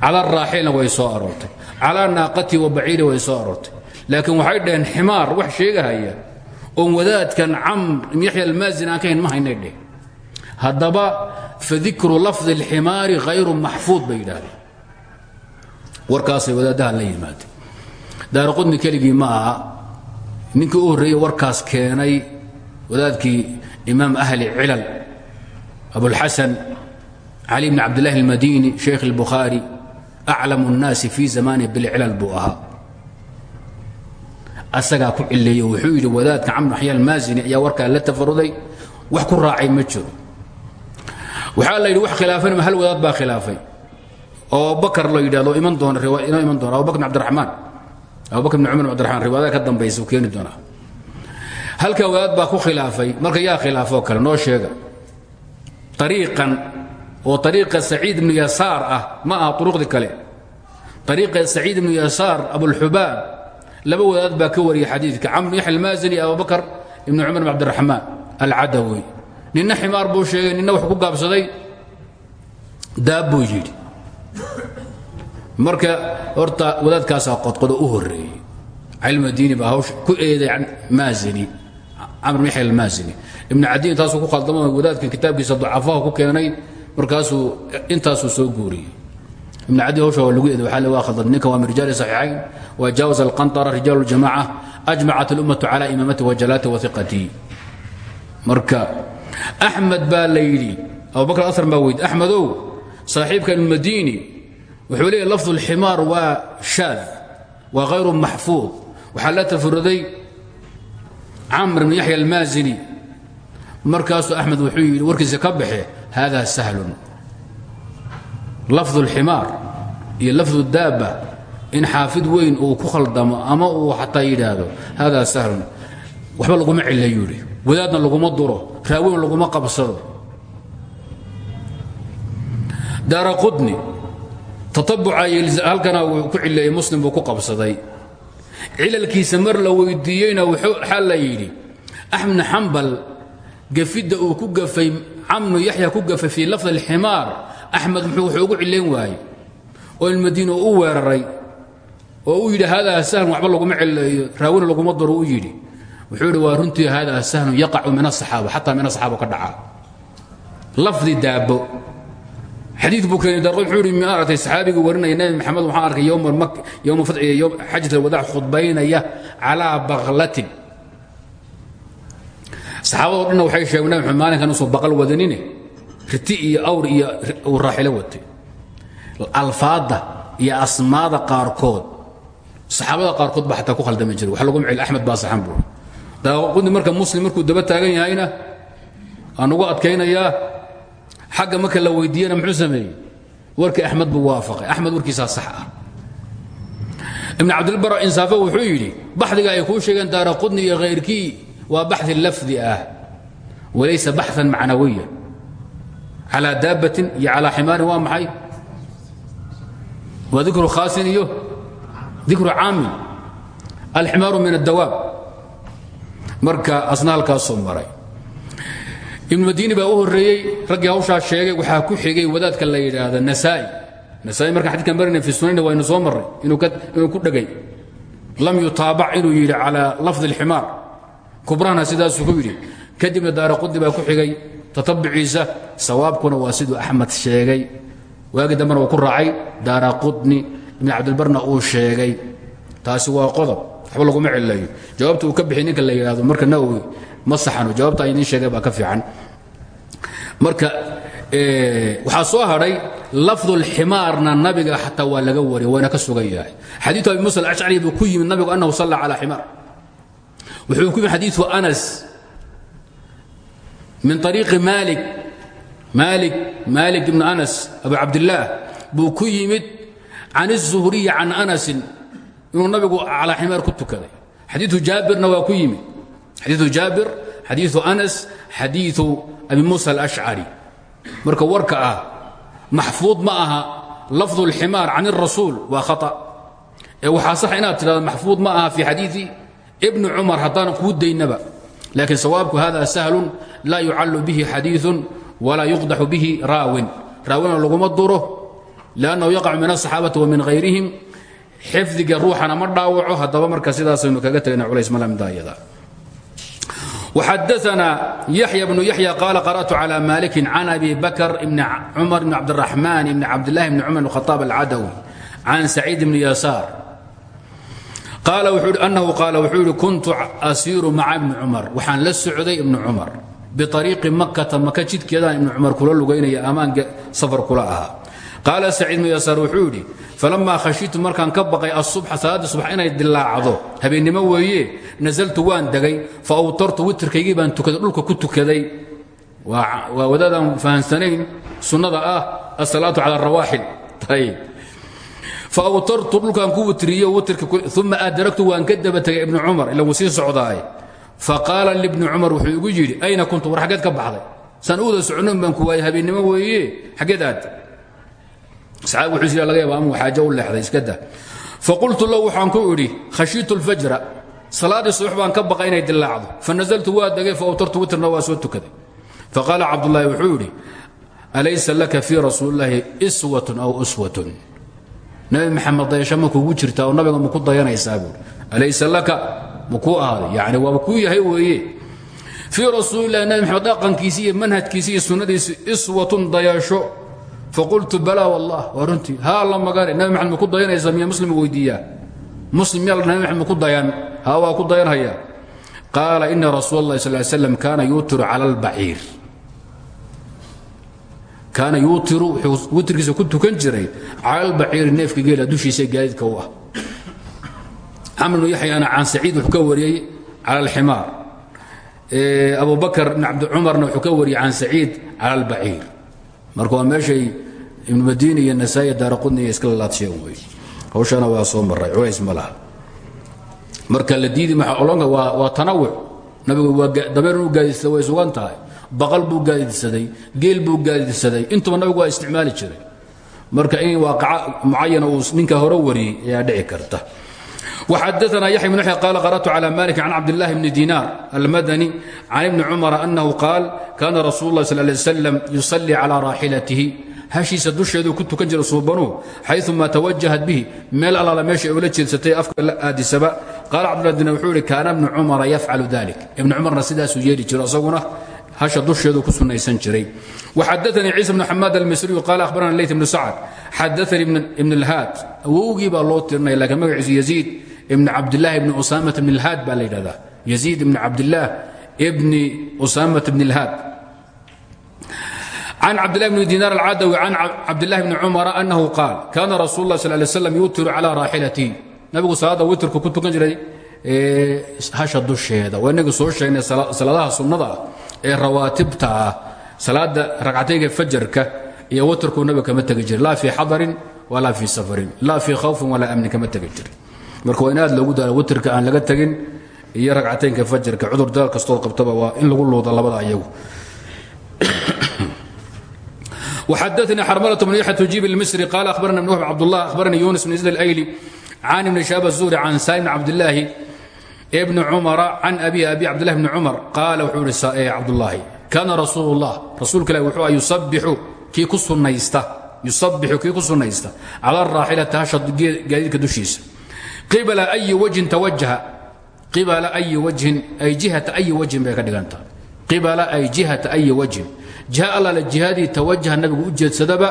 cala raaxilna way soo aroortay calaa naaqati wa baciiri way soo aroortay. Laakiin waxay dhaheen ximaar wax sheegahaya oon wadaadkan camr ibn yaxya almaazin aan ka hayn ma haynay dheh haddaba fadikru lafdi اlximaari hayru maxfuud bay yidhaahdeen warkaasay wadaaddaha la yimaadeen daara qudni keligii ma aha ninkii u horreeyey warkaas keenay wadaadkii imaam ahli cilal abulxasan cali bn cabdillahi اlmadini sheikh اlbukhaari aclamu الnaasi fi zamani bilcilal buu ahaa asagaa ku cileeye wuxuu yidhi wadaadka camr axya almaazini ayaa warkaa la tafaruday wax ku raacay ma jiro. Waxaa la yidhi wax khilaafan hal wadaad baa khilaafay? Oo abubakar la yidhahdo iman doona inoo iman doona. Abubakr bn abdiraxmaan abubakr bn cumar bn abdiraxmaan riwaayada ka dambaysa uu keeni doonaa. Halka wadaad baa ku khilaafay marka yaa khilaafoo kale noo sheega. Ariiqan oo ariiqa saciid ibnu yasaar ah ma aha uruqdi kale. Ariiqa saciid ibnu yasaar abulxubaan laba wadaad baa ka wariyay xadiidka. Camr almaazini abubakar ibn cumar bn cabdiraxmaan alcadawi. Ninna ximaar buu sheegay ninna wax ku gaabsaday daab buu yidhi. Marka horta wadaadkaasaa qodqodo u horeeyey cilmadiini baa hawsha ku eeday maazini camr bn yaxya almaazini ibn cadiin taasuu ku khaldamo wadaadkan kitaabkiisa ducafaha ku keenay markaasuu intaasuu soo guuriyey ibn cadi hawsha waa lagu waxaa waa khaldan ninkan waa min rijaali saxiixayn wa jaawaza alqantara rijaalu ljamaca ajmacat اlummatu cala imaamati wajalaati wahiqatii marka axmed baa la yidhi abubakr asr baa weyd axmedow saaxiibka ibnmadiini wuxuu leeyahy lafdu اlximaar waa shaad waa hayru maxfuud. Waxaa la tafaruday camr bn yaxya almaazini. Markaasuu axmed wuxuu yidhi warkiisa ka baxe hada sahlun lafdu اlximaar iyo lafdu daaba in xaafid weyn uu ku khaldamo ama uu xataa yidhaahdo hada sahlun waxba laguma cilla yidhi wadaadna laguma duro raawin laguma qabsado. Daara qudni tatabuca halkana wuu ku cileeyey muslim buu ku qabsaday. Cilalkiisa mar la weydiiyeyna waxaa la yidhi axmed xambal gafidda uu ku gafay camnu yaxya ku gafay fii lafdi alximaar axmed muxuu wuxuu ugu cilayn waayey oo ilmadiina u weeraray oo uu yidhi haadaa sahlun waxba laguma cileeyo raawina laguma daro u yidhi. Wuxuu yidhi waa runtii haadaa sahlun yaqacu min asaxaaba xataa min asaxaaba ka dhaca lafdi daabo xadiid buu keenay darqo wuxuu yidhi maaragtay saxaabigii warinaya nebi maxamed waxaan arkay yowma xajat alwadaac khudbaynaya calaa baklatin saxaabadoo dhanna waxay sheegeen nabi maxamed maalinkan usan baqal wadanine riti iyo awr iyo uu raaxilo watay. Alfaadda iyo asmaada qaarkood saxaabada qaarkood baa xataa ku khaldami jiray. Wax lagu micil axmed baa saxan buu daaqudi marka muslim markuu daba taagan yahayna aan ugu adkaynayaa xagga marka la weydiiyana muxuu sameeyey? Warkii axmed buu waafaqay. Axmed warkiisaa sax ah. Ibn cabdilbara insaafo wuxuu yidhi baxdiga ay kuu sheegeen daara qudni iyo khayrkii waa baxi lafdi ah walaysa baxan macnawiya calaa daabbatin iyo calaa ximaarin waa maxay waa dikru khaasin iyo dikru caamin alximaaru min addawaab marka asna halkaasoo maray ibnu madiini baa u horreeyey raggii hawshaa sheegay waxaa ku xigay wadaadka la yidhaahda nasaa'i nasaa'i markaan xadidkan marina fi sunayna waynu soo marray inuu ku dhegay lam yutaabac inuu yidhi calaa lafdi alximaar kubrahna sidaasuu ku yidhi kadibna daara qudni baa ku xigay tatabuciisa sawaabkuna waa siduu axmed sheegay. Waagii dambena uu ku raacay daara qudni ibn cabdilbarna uu sheegay. Taasi waa qodob waxba laguma cilayo jawaabta uu ka bixi ninka la yidhaahdo marka nawowi ma saxano jawaabta a idiin sheegay baa ka fiican. Marka waxaa soo hadhay lafdulximaarna nabiga xataa waa laga wariya waana ka sugan yahay. Xadiiu abi musa alashcari buu ku yimid nabigu annahu salla calaa ximaar. Wuxuu ku yimid xadiiu anas min ariiqi maalik maalik maalik ibn anas abu cabdillaah buu ku yimid can الzuhriyi can anasin inuu nabigu calaa ximaar ku tukaday xadiiu jaabirna waa ku yimid xadiiu jaabir xadiiu anas xadiiu abi muusa alashcari marka warka ah maxfuud ma aha lafظ اlximaar can الrasuul waa khaطأ ee waxaa sax inaad tidhahdo maxfuud ma aha fi xadiiثi ibni cumar haddaanan kuu daynaba laakiin sawaabku hada sahlun laa yucalu bihi xadiiu walaa yuqdaxu bihi raawin. Raawina laguma duro lannahu yaqacu min asaxaabati wa min hayrihim xifdiga ruuxana ma dhaawaco haddaba marka sidaasaynu kaga tagna culaysmalamdaayada xadana yaxya bnu yaxya qaala qara'tu clى maliki can abi bakr bni cumar bni cabdiraxmaan bni cabdilahi bni cumar bn khaaab alcadawi can saciid bni yasaar. Anahu qaala wuxuu yihi kuntu asiiru maca ibni cumar. Waxaan la socday ibni cumar biariiqi makata maka jidkeedaan ibnu cumar kula lugaynaya ammaan safar kula ahaa qaala saciid muyasaar wuxuu yidhi falammaa khashiitu markaan ka baqay asubxa salaaddii subax inay dilaacdo habeennimo weeye nasaltu waan degay fa awtartu witirkaygii baan tukaday dhulka ku tukaday waa wadaadaan fahamsanayn sunnada ah asalaatu cala rawaaxil ayb faawtartu dhulkaan ku witriyo witirka uma adragtu waan ka daba tegay ibnu cumar ila wuu sii socdaaye fa qaala libni cumar wuxuu igu yidhi ayna kuntu war xaggeed ka baxday? Saan u wada soconnoon baan ku waayey habeennimo weeye xaggeed aad saxaabi wuxuu is laga yaaba amuu xaajo u leexday iska dah faqultu lahu waxaan ku idhi khashiitu lfajra salaaddii subax baan ka baqa inay dilaacdo fanazaltu waa degay fa awtartu witrna waa soo tukaday. Faqaala cabdullaahi wuxuu yidhi alaysa laka fii rasuulillaahi iswatun aw uswatun? Nabi maxamed dayasho ma kugu jirtaa oo nabiga maku dayanaysaa? buui alaysa laka makuu ahaaday yani waaba kuu yahay weeye. Fii rasuulilahi nabi maxamed dhaqankiisi iyo manhajkiisi iyo sunnadiisi iswatun dayasho. Faqultu balaa wallah waa runtii haa la magane nabi maxamed maku dayanaysaa miya muslim weydiiyaa? Muslim miyaa nabi maxamed maku dayan? Haa waa ku dayanhaya qaala ina rasuul اllahi sal slam kaana yuutiru cala albaciir. Kaana yuutiru wuxuu witrkiisa ku tukan jiray cala albaciiri neefka geela dushiisa gaadiidka u ah camr bnu yaxyana can saciid wuxuu ka wariyey cala alximaar abu bakr bn cabdicumarna wuxuu ka wariyey can saciid cala albaciir marka waa meeshay ibnu madiini iyo nasaa-i daaraqudni iyo iska hawshana waa soo maray culays ma marka la diidi maa olonka waa tanawuc. Nabigu dameer inuu gaadidsada way sugan tahay. Baqal buu gaadidsaday geel buu gaadidsaday intuba nabigu waa isticmaali jiray. Marka in waaqaca mucayana uu ninka hore wariyey ayaa dhici karta وxadثna yaحya بن يحيى قال قرأت على مالك عن عبد الله بن دينار المدني عن ابن عمر أنه قال كان رsuل الله صلى اه عليه وسلم يصلي على راaحلته hashiisa dusheedu ku tukan jira suubanuu xayثuma تwajaهat bihi meel allaala meesha ula jeedsatay afka la aadisaba qaala cabdullah dina wuxuu ihi kaana ibnu cumara yafcalu dalik ibnu cumarna sidaasuu yeeli jiro isaguna hasha dusheedu ku sunaysan jiray وxadaثnii ciisa bn xamaad almisriyu qaal ahbarana leyt bnu sacd xadaثanii ibn اlhaad awowgii baa loo tirinaya lakiin magaciisu yaziid ibn cabdilaahi ibni usaamata bn اlhaad baa la yidhahdaa. Yaziid ibn cabdillaah ibni usaamata bn اlhaad can cabdillahi bn diinaar alcadawi can cabdillahi bni cumara annahu qaal kaana rasuul lah sal slam yuutiru calaa raaxilatihi nabigu salaadda witrku ku tukan jiray hasha dusheeda. Waa inagii soo sheegnay salaadaha sunnada ah ee rawaatibta ah salaada ragcatayga fajarka iyo witrku nabiga kama tegi jiray laa fii xadarin walaa fii safarin. Laa fii khawfin walaa amnin kama tegi jiray marka waa in aad loogu daalo witrka aan laga tegin iyo ragcataynka fajarka cudur daal kastood qabtaba waa in lagu luuda labada ayagu وxadثnي xrmلة بن يحيى تجيب المصري قال أخبرنا بن وهب عبد الله أخبرني يونس بن زيد الأيلي عن بن شهاب الزهري عن سالم بن عبد الله بن عمر عن أبي أبي عبد الله بن عمر قال وxuu hi عبد اللahi كاna رasuuل الله rasuulka ilah wuxuu يusabixu kii ku sunaysta yusabixu kii ku sunaysta calى الraaxilati hasha gaadiidka dushiisa ibala ayi wajhin tawajaha ibala ayi wajhin ay jihata ayi wajhin bay ka dhigantaha qibala ay jihata ayi wajhin. Jiha allale jihaadii tawajaha nabigu u jeedsadaba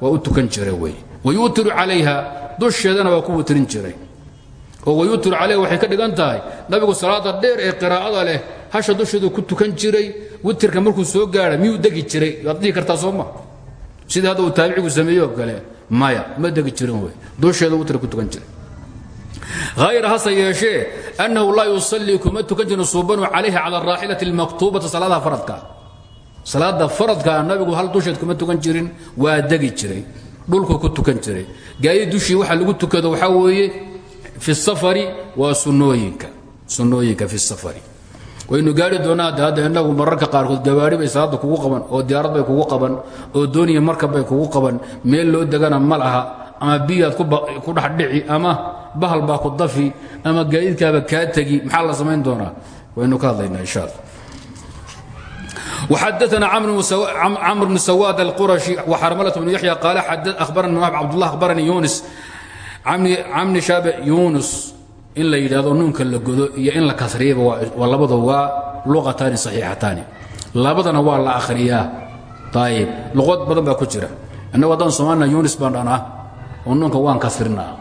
waa u tukan jiray wey. Wayuutiru calayha dusheedana waa ku wutirin ka dhigan tahay nabigu salaada dheer ee qiraa'ada leh hasha dusheedu ku tukan jiray witirka markuu soo gaara miyuu degi jiray? Waad dhihi kartaa soo uu taabicigu sameeyo oo maya ma degi jirin wey. Dusheedu witir tukan jiray hayra hase yeeshee annahu laa yusallii kuma tukan jirin suubanu calayha cala araaxilati almaktuubati salaadaha faradka salaada faradkaa nabigu hal dusheed kuma tukan jirin waa degi jiray dhulku ku tukan jiray gaadi dushii waxa lagu tukado waxaa weeye fi safari waa sunnooyinka sunnooyinka fi safari waynu gaari doonaa de hadda innagu mararka qaarkood gawaari bay salaadda kugu qaban oo diyaarad bay kugu qaban oo dooniya markab bay kugu qaban bahal baa ku dafi ama gaadiidkaaba kaa tegi maxaa la samayn doonaa waynu ka hadlaynaa insha allah وxadثna cmr بن سwاd الqرشي وxrmلة بن يحيى قال أخبرني وهب عبد الله أخبرني يونس camni shaabe yunus in la yidhahdo nuunka la godo iyo in la kasriyaba waa labada waa luqataani صaxiixataani labadana waa la akhriyaa ayib luqad badan baa ku jira innagu haddaan soomaalina yunis baan dhanaa oo nuunka waan kasrinaa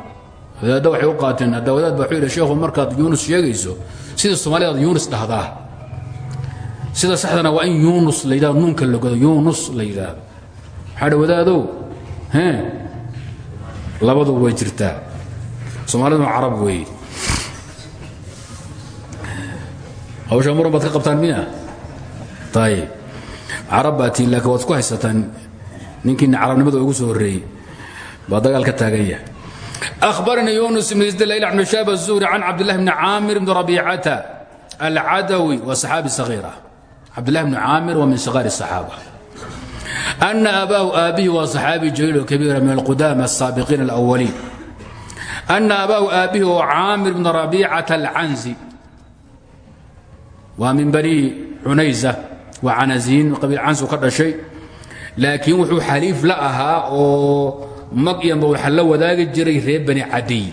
wadaadda waxay u qaateen hadda wadaad baa wuxuu yidhi sheekhu markaad yunus sheegayso sidii soomaalidaad yunis dhahdaa? Sida saxdana waa in yunus la yidhahdo nuunka la godo yunus la yidhaahdo waxaa dhi wadaadow hee labadu way jirtaa. Soomaaliduna carab weeye hawsha muran baad ka qabtaan miya? Ayib carab baa tiin laakiin waad isku haysataan. Ninkiina carabnimada ugu soo horreeyey baa dagaal ka taagan yahay أخبرني يونس بن زيد الليل عن شاب الزهري عن عبد الله بن عامر بن ربيعة العدوي وصحابي صغيرة cabdulahi bni caamir waa min siqaar الصaxaaba أna abaahu aabbihi waa صaxaabi jaliil oo kabiira min alqudaama الsaabiqiin اlأwaliin أna abaahu aabbihi oo caamir bn rabiicata alcanzi waa min bani cunaysa waa canaziin qabiil cansu ka dhashay mag iyo mawlaxa la wadaagi jiray reer bani cadiy.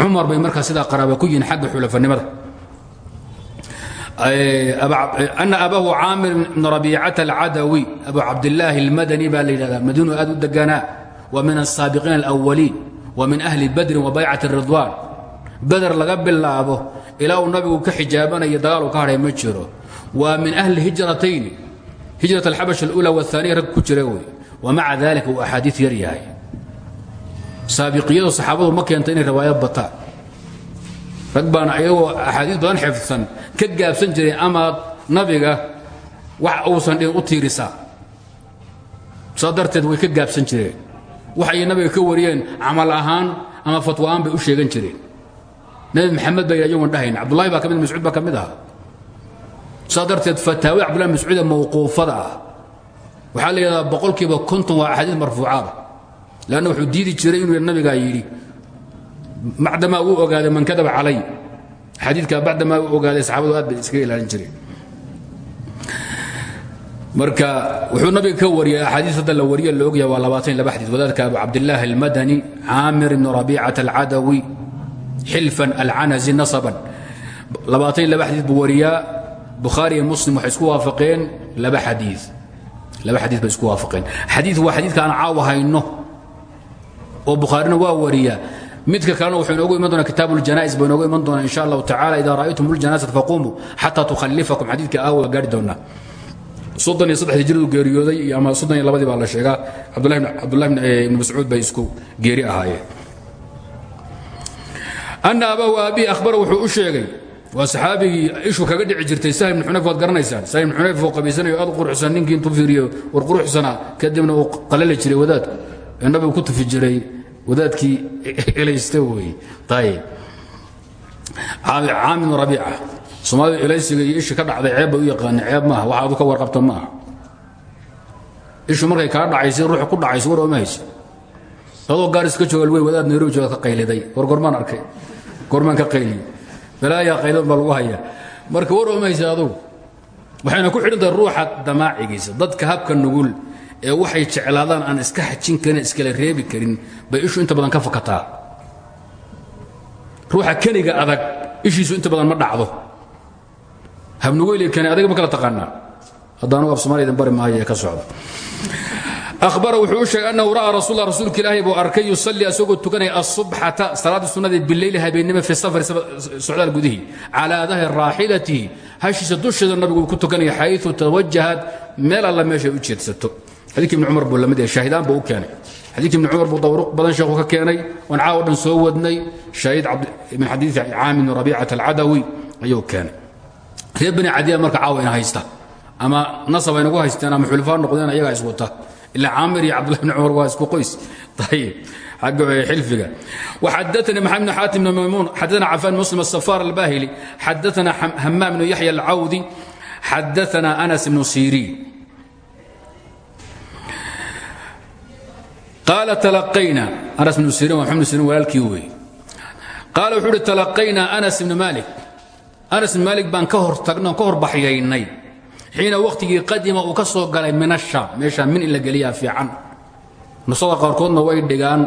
Cumar bay markaa sidaa qaraaba ku yihiin xagga xulafanimada ana abahu caamir bn rabiicata alcadawi abu cabdilaahi اlmadani baa la yidhahdaa madiinu aad u wa min asaabiqiin alawaliin wa min ahli badrin wa baycati ridwaan bader laga bilaabo ilaa uu nabigu ka xijaabanaya dagaal uu ka hadhay jiro. Waa min ahli hijratayni hijrat alxabash alula waaniya rag ku jira wey wamaca dalika uu axaadiid yar saabiqiyadu saxaabadu ma keenta inay riwaayo bataan. Rag baana ayagoo axaadiis badan xifdsan ka gaabsan jiray amaad nabiga wax uusan dhin u tiirisaa saa darteed way ka gaabsan jireen. Waxay nabiga ka wariyeen camal ahaan ama fatwa'aan bay u sheegan jireen. Nabi maxamed ba ayagoon dhahayn cabdullahi baa ka mid mascuud baa ka mid aha saa darteed fataawi cabdullahi mascuude mawquufada ah. Boqolkiiba konton waa axaadiis marfuucaada leanna wuxuu diidi jiray inuu nabigaa yidhi bacdamaa uu ogaaday man kadaba calay xadiidkaa bacdamaa uu ogaaday saxaabadu aad bay ilaalin jireen marka wuxuu nabiga ka wariyay axaadiis la wariye la ogyahay waa labaatan laba xadiis wadaadka abu cabdillaahi almadani caamir ibn rabiicata alcadawi xilfan alcanazi nasaban labaatan laba xadiis buu wariyaa bukhaari iyo muslim waxay isku waafaqeen laba xadii laba xadiis bay isku waafaqeen xadiid waa xadiidka aan caawa oo bukhaarina waa wariyaa midka kalena wuxuu inoogu iman doonaa kitaabu ljana'is buu inoogu iman doonaa insha allahu tacala idaa ra'aytum ljanaasata faquumuu xataa tukhalifakum xadiidka aawa gaari doonaa. Soddon iyo saddex hijradu geeriyooday ama soddon iyo labadii baa la sheegaa. Cabdullahi ibn mascuud bay isku geeri ahaayeen ana abaahu aabbihi ahbara wuxuu u sheegay waa saxaabigii ishu kaga dhici jirtay sahl ibn xunayf waad garanaysaan. Sahl ibn xunayf oo qabiisanayo aad quruxsan ninkii intuu fiiriyo war quruxsana kadibna uu qalali jiray wadaadku nabigu ku tufi jiray wadaadkii elaysta weeye ayib caamin rabiica soomaalida elaysiga iyo ishi ka dhacday ceeb bay u yaqaaneen ceeb maaha waxa adu ka warqabta maaha. Ishu markay kaa dhacaysa ruuxa ku dhacayso war ooma haysa. Adoo gaaris ka jooga wey wadaad nairobi jooga ka qayliday. War gormaan arkay. Gormaan ka qayliyo balaayaa qaylidan baa lagu hayaa. Marka war ooma haysa adugu. Waxayna ku xidhan tahay ruuxa damaacigiisa dadka habka nugul ee waxay jeclaadaan aan iska xajin karin iskala reebi karin bay ishu inta badan ka fakataa. Ruuxa keniga adag ishiisu inta badan ma dhacdo. Habnugeyli kani adaga ma kala taqaanaa. Haddaanu af soomaaliyadin bari maayo ee ka socda أhbara wuxuu u sheegay annahu ra'aa rasul rasuulka ilaahay buu arkay yusalii asagoo tukanaya asubxata salaadda sunnadee bileyli habeennimo fi safari socdaal gudihii calaa dahri raaxilatihi hashiisa dusheeda nabigu ku tukanaya xayu tawajahad meel alla meeshay u jeedsato xadiidki ibni cumar buu lamid yahay shaahidaan buu u keenay xadiidki ibni cumar buu dawruq badan sheekhu ka keenay oon caawo dhan soo wadnay shaahid min xadiidi caami bni rabiicata alcadawi ayuu keenay reer bani cadiya marka caawa ina haysta ama nasab aynagu haysteen ama xulifaa noqdeen ayagaa is wata إلا عامر يا عبد الله بن عمر واسكو قيس طيب حق حلفك وحدثني محمد بن حاتم بن ميمون حدثنا عفان مسلم الصفار الباهلي حدثنا همام بن يحيى qaala talaqayna. Anas bnu siriin waa mxamed siriin walaalkii wey qaala wuxuu uhi talaqaynaa anas ibnu maalik anas ibnu maalik baan ka hor tagnoon ka hor baxyaynay xiina wakhtigii qadima uu ka soo galay min ashaam meeshaa min in la geliyaa fiican. Nusada qaarkoodna way dhigaan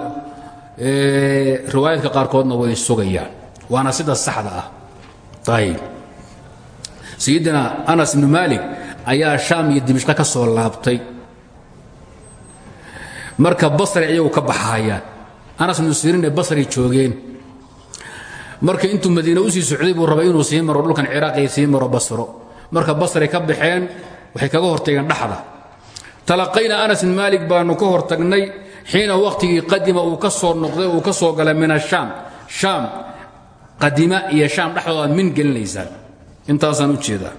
riwaayaadka qaarkoodna way sugayaan. Waana sida saxda ah. Ayb sayidina marka basri ayagu ka baxaayaan anas ee basri joogeen. Marka intuu madiine u sii socday buu rabay inuu sii maro dhulkan ciraaqi sii maro basro. Marka basray ka baxeen waxay kaga hortageen dhaxda talaqayna anas bin maalik ka hortagnay xiina wakhtigii qadima uu ka soo noqday uu ka soo galay min ashaam shaam qadima iyo shaam dhexdooda aad min gelinaysaan. Intaasaan u jeedaa.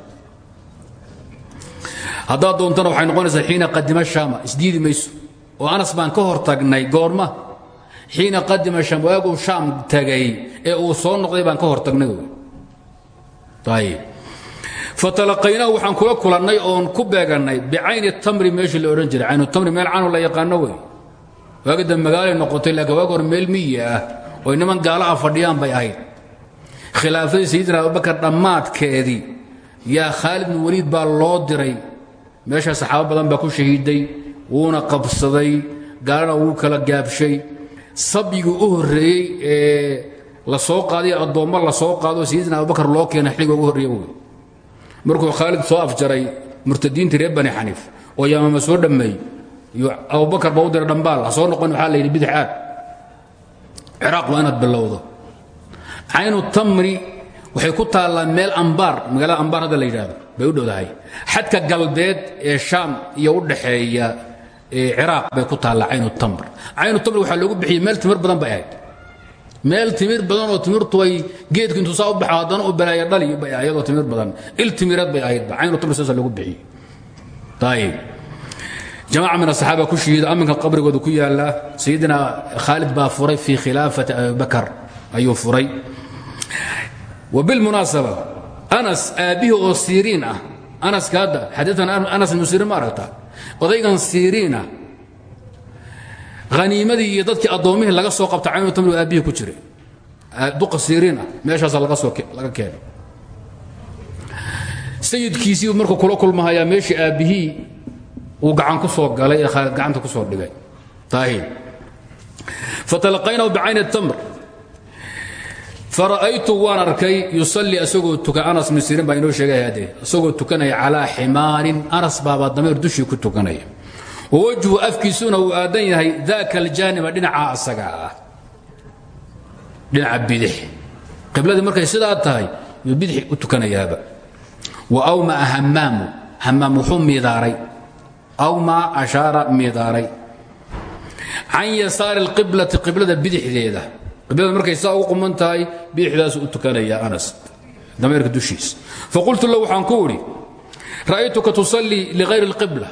Haddaad doontana waxay noqonaysaa xiina qadima shaama isdiidi mayso oo anas baan ka hortagnay goorma xiina qadima shaam tagay ee uu soo noqday baan ka hortagnay ayib fatalaqaynaahu waxaan kula kulannay oon ku beegannay bicayni tamri meeshii la odhan jiray. Caynu tamri meel canu la yaqaano wey waagi dambe noqotay laakiin hore meel miyi ah oy niman gaala ah bay ahayd. Khilaafadii sayidina abubakar dhammaadkeedii yaa khaalid bin baa loo diray. Meesha saxaabo badan baa ku shahiiday wuuna qabsaday gaalana wuu kala gaabshay. Sabyigii u horreeyey ee la soo qaaday addoommo la soo qaado sayidina abubakar loo keena xilliga ugu horreeye wey markuu khaalid soo afjaray murtadiintii reer bani xaniif oo yamaama soo dhammeey abubakar baa u diray dhambaal ha soo noqon waxaa la yidhi bidix ciraaq waa inaad bilowdo. Caynu tamri waxay ku taallaa meel ambaar magaalada ambaar hadda la yidhaahdo bay u dhowdahay. Xadka galbeed ee shaam iyo u dhaxeeya ciraaq bay ku taalla caynu tamr. Caynu tamr waxaa loogu bixiyey meel timir badan bay ahayd. Meel timir badan oo timirtu ay geedku intuu saa u baxo haddana u balaaya dhali bay iyadoo timir badan il timireed bay ahaydba caynu tamr sidaasa loogu bixiyey. Ayib jamaca min asaxaaba ku shihiida amminkan qabrigooda ku yaalla sayidina khaalid baa furay fii khilaafati abibakar ayuu furay. Wa bilmunaasaba anas aabbihii oo siriin ah. Anaska hadda xadiikan anas ibnu siriin ma aragtaa odaygan siriina haniimadii iyo dadkii addoommihii laga soo qabta caynu tamr aabbihi ku jira duqa siriin ah laga soo laga keeno. Sayidkiisii markuu kula kulmahayaa meeshii aabbihii uu gacan ku soo galay gacanta ku soo dhigay. Tahin fatalaqaynahu bicayni tamr fara'aytu waan arkay yusalii isagoo tuka anas bnu siriin baa inoo sheegay haddee isagoo tukanaya calaa ximaarin. Anas baabaa dameer dushii ku tukanaya. Wawajhu afkiisuna uu aadan yahay daaka aljaaniba dhinaca asaga ah. Dhinaca bidix. Qibladii markay sidaa tahay yuu bidix u tukanayaaba. Wa awmaa hamaamu hamaam wuxuu miidaaray. Awmaa ashaara miidaaray. Can qiblada markay saa ugu quman tahay bidixdaasu u tukanaya anas. Dameerka dushiis. Faqultu lahu waxaan ku idhi ra'aytuka tusallii ligayri اlqibla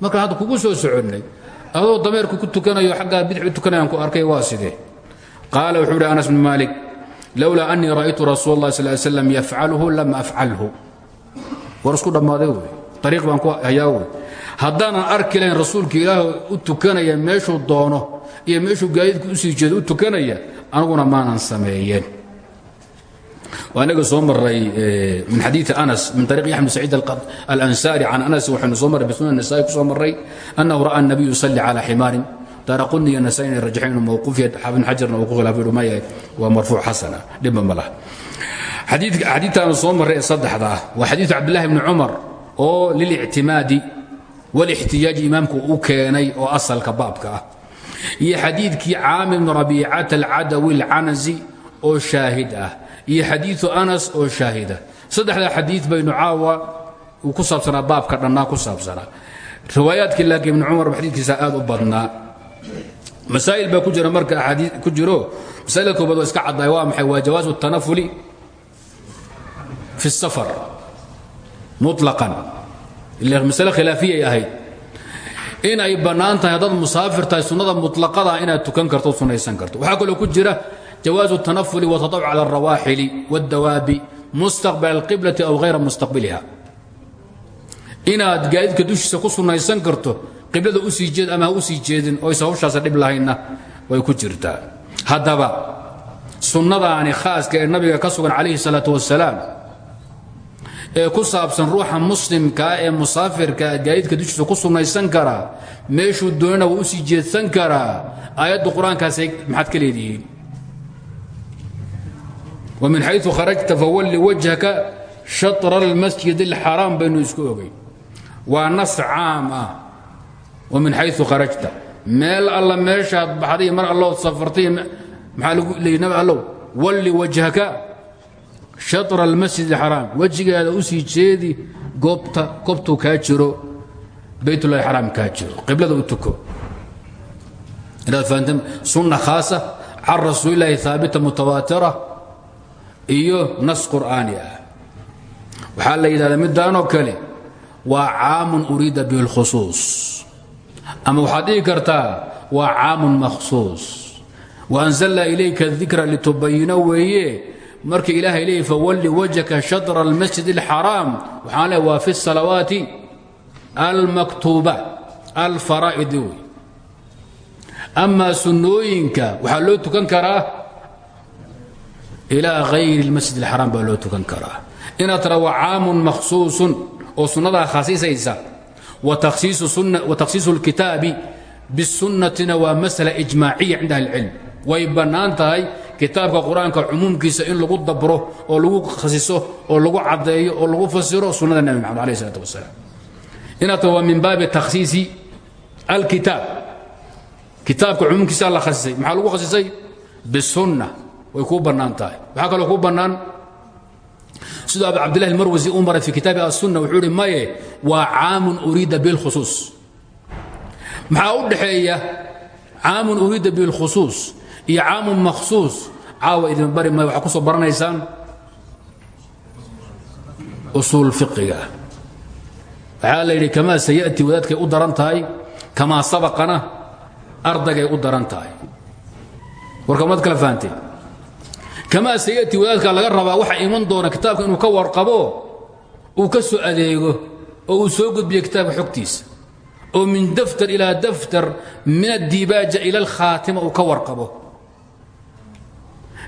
markaan hadda kugu soo soconnay adoo dameerku ku tukanayo xaggaa bidix u tukanayaan ku arkay waa sidee? Qaala wuxuu ihi anas bn maalik lowlaa anii ra'aytu rasuul اllahi sal slam yafcalhu lam afcalhu. War isku wey ariiq baan ku hayaa wey haddaanan arki lahayn rasuulka ilaah u tukanaya meeshuu doono iyo meeshuu gaadiidku usii jeedo u tukanaya aniguna maanan sameeyeen anaga soo maray min xadiii anas min ariiq yaxmed saciid alansaari can anas waxaynu soo marray bisunan nasaai ku soo maray annahu ra'a الnabiy yusalli calى ximaarin daraquni iyo nasaai inay rajaxeen mawquufiya xaafin xajarna uu ku khilaafay yidhi maya waa marfuuc xasana dhibba ma laha xadiidtaanu soo marray ee saddexda ah waa xadiidu cabdillahi bni cumar oo lilictimaadi walixtiyaaji imaamku u keenay oo asalka baabka ah iyo xadiidkii caamir bn rabiicata alcadawi alcanasi oo shaahid ah iyo xadiiu anas oo shaahida saddexdaa xadii baynu caawa uu ku saabsanaa baabka dhannaa ku saabsanaa riwaayaadkii laakiin ibnu cumar xadiidkiisa aad u badnaa masaa'il baa ku jira marka axaadii ku jiro masaa'ilka koobaad waa iska caddaay waa maxay waa jawaasu tanafuli fi الsafar muطlaqan ila masale khilaafiyay ahayd in ay bannaan tahay haddaad musaafir tahay sunnada muطlaqada inaad tukan karto sunaysan karto waxaa kaloo ku jira jawaaز التنفل والتطوع على الرواحل والدواب مستقبل القبلة أو غير مستقبلها inaad gaadidka dushiisa ku sunaysan karto qiblada usii jeed ama ha usii jeedin oysa hawshaasa dhib lahayna way ku jirtaa haddaba sunnadaani khaaska ee nabiga ka sugan calayhi الsalaaة wasalaam ee ku saabsan ruuxa muslimkaa ee musaafirka gaadiidka dushiisa ku sunnaysan karaa meeshuu doonana wuu u sii jeedsan karaa aayaddu quraankaas maaad maxaad ka leedihiin? Wamin xayu kharajta fawalli wajhaka shatra almasjid alxaraam baynu isku ogay. Waa nas caam ah. Wamin xayu kharajta. Meel alla meeshaad baxday mar allood safartay maxaa lagu allow? Walli shar almasjid اxaraam wejigaada u sii jeedi goobta goobtuu kaa jiro baytulahi xaraam kaa jiro. Qiblada u tuko. Inaad fahanteen sunna khaasa can rasuulilahi haabita mutawaatira iyo nas qur'aani ah. Waxaa la yidhahdaa midaanoo kale waa caamun uriida bihi اlkhusuus ama waxaad dhihi kartaa waa caamun makhsuus. Waanzalna ilayka dikra litubayino weeye marka ilaahay leeyay fawalli wajhaka shadra almasjid alxaraam waxaan leeay waa fi salawaati almaktuuba alfaraa'idi wey amaa sunnooyinka waxaa loo tukan karaa ilaa hayri اlmasjid اlxaraam baa loo tukan karaa inaad tara waa caamun makhsuusun oo sunnadaa khasisaysa wa takhsiisu اlkitaabi bisunnatina waa masla ijmaaciya cinda ahli اlcilm way bannaan tahay kitaabka qur'aanka cumuumkiisa in lagu dabro oo lagu khasiso oo lagu caddeeyo oo lagu fasiro sunnada nebi maxamed alayh isalaat wasalaam inaad tara waa min baabi takhsiisi alkitaab. Kitaabka cumuumkiisa la khasisay. Maxaa lagu khasisay? Bisunna. Way kuu bannaan tahay. Waxaa kaloo kuu bannaan siduu abu cabdillahi almarwasi u maray fi kitaabi asunna wuxuu ihi maye waa caamun uriida bilkhusuus. Maxaa u dhaxeeya caamun uriida bilkhusuus iyo caamun makhsuus. Caawa idin bari maya waxaa ku soo baranaysaan? Usuul fiqiga waxaa la saya'ti? Wadaadkay u daran tahay. Sabaqana? Ardagay u daran tahay. Kala fahanteen kamaa sayati? Wadaadka laga rabaa waxa iman doona kitaabka inuu ka warqabo uu ka soo oo uu soo gudbiyo kitaabka xogtiisa. Oo min daftar ilaa daftar min addibaaja ila alkhaatima uu ka warqabo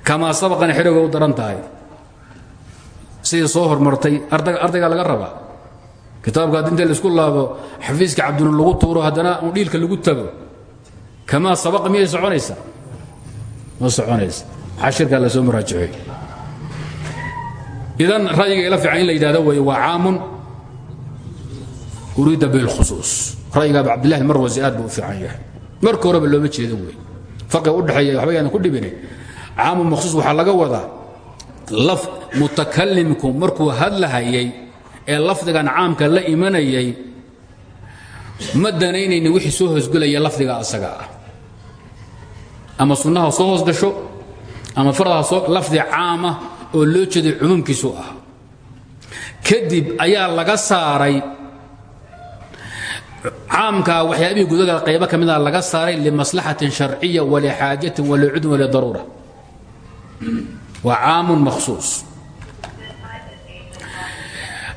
kamaa sabaqana xidhowga u daran tahay. Sidii soo hormartay ardaygaa laga rabaa kitaabka hadd inta la isku laabo xafiiska cabdinu lagu tuuro haddana un dhiilka lagu tago. Kamaa sabaqa miyay soconaysa? Ma soconaysa. Maxaa shirkaa la soo muraajacoy idan ra'yiga ila fiican in la yidhahdo weeye waa caamun. Uriida bilkhusuus. Ra'yiga abu cabdillahi marwasi aad buu u fiican yahay. Marka horeba looma jeedo wey farqiga u dhexeeya waxba yaadan ku dhibine caamun makhsuus waxaa laga wadaa laf mutakalimku markuu hadlahayay ee lafdigan caamka la imanayay ma danaynayni wixii soo hoosgelaya lafdiga asaga ah. Ama sunnaha soo hoos gasho ama fardaha soo lafdi caama oo loo jeeday cumuumkiisu ah. Kadib ayaa laga saaray caamkaa waxyaabihii gudaga qaybo ka mida laga saaray limaslaxatin sharciya walixaajatin walidaruura waa caamun makhsuus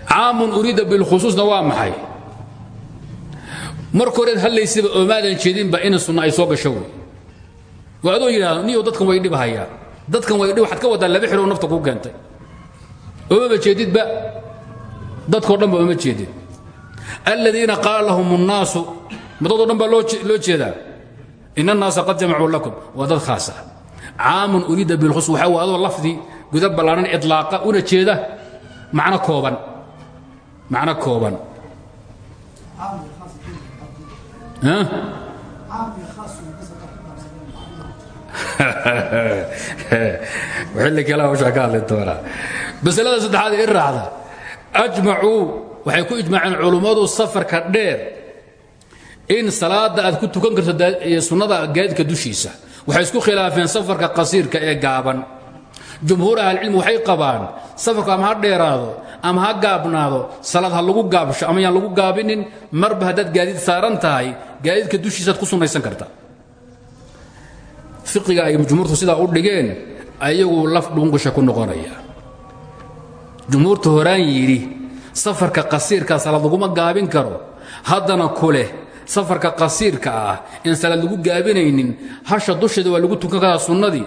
caamun uriida bilkhusuusna waa maxay marka horeed hadlaysaba oomaadan jeedinba in sunna ay soo gasho wey waa adoo yidhahdo niyo dadkan way dhibhayaa dadkan way dhib waxaad ka waddaa laba xidhoo nafta kuu keentay oomaba jeedidba dadkao dhan ba ooma jeedid aladiina qaala lahum الnaasu ma dadoo dhan baa loo jeedaa in الnaasa qad jamacuu lakum waa dad khaasa caamun uriida bilkhus waxa waa adoo lafdi guda ballaaran iطlaaqa una jeeda macno kooban macno kooban. Xilli kale hawshaa ka hadli doonaa. Masalada saddexaad ee waxay ku ijmaaceen culummadu safarka dheer in salaada aad ku tukan karto sunnada gaadidka dushiisa waxay isku khilaafeen safarka qasiirka ee gaaban. Jumhuur ahlicilmi waxay qabaan safarku ama ha dheeraado ama ha gaabnaado salaad ha lagu gaabsho ama yaan lagu gaabinin marba haddaad gaadiid saaran tahay gaadiidka dushiisaad ku sunnaysan karta. Fiqiga ay jumhuurtu sidaa u dhigeen ayagu laf dhungusha ku noqonaya. Jumhuurta horaan yidhi safarka qasiirkaa salaad laguma gaabin karo haddana ku leh safarka qasiirka ah in salaad lagu gaabinaynin hasha dusheeda waa lagu tukan karaa sunnadii.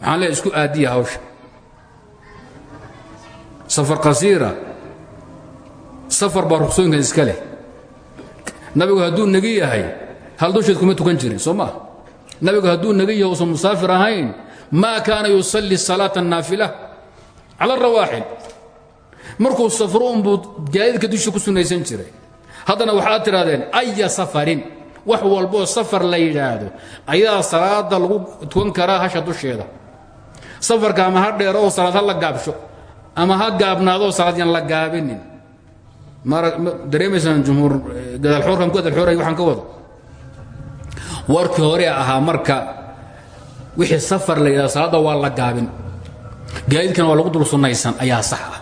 Waxaan leeay isku aadiya hawsha. Safar qasiira safar baa ruqsooyinkan iska leh. Nabigu hadduu negi yahay hal dusheed kuma tukan jirin soo maa nabigu hadduu negi yahay uusan musaafir ahayn maa kaana yusalli salaata naafila cala rawaaxil. Markuu safro unbuu gaadiidka dushiisa ku sunnaysan jiray haddana waxaad tidhahdeen aya safarin. Wax walboo safar la yidhaahdo. Ayaa salaada lagu tukan karaa hasha dusheeda. Safarka ama ha dheero oo salaad ha la gaabsho ama ha gaabnaadoo salaad yan la gaabinin. Dareemaysaan jumhuur gadaalxoorkan ku gadaalxooray waxaan ka wado. Warkii hore ahaa marka wixii safar la yidhahdo salaadda waa la gaabin. Gaadiidkana waa lagu dul sunnaysan ayaa sax ah.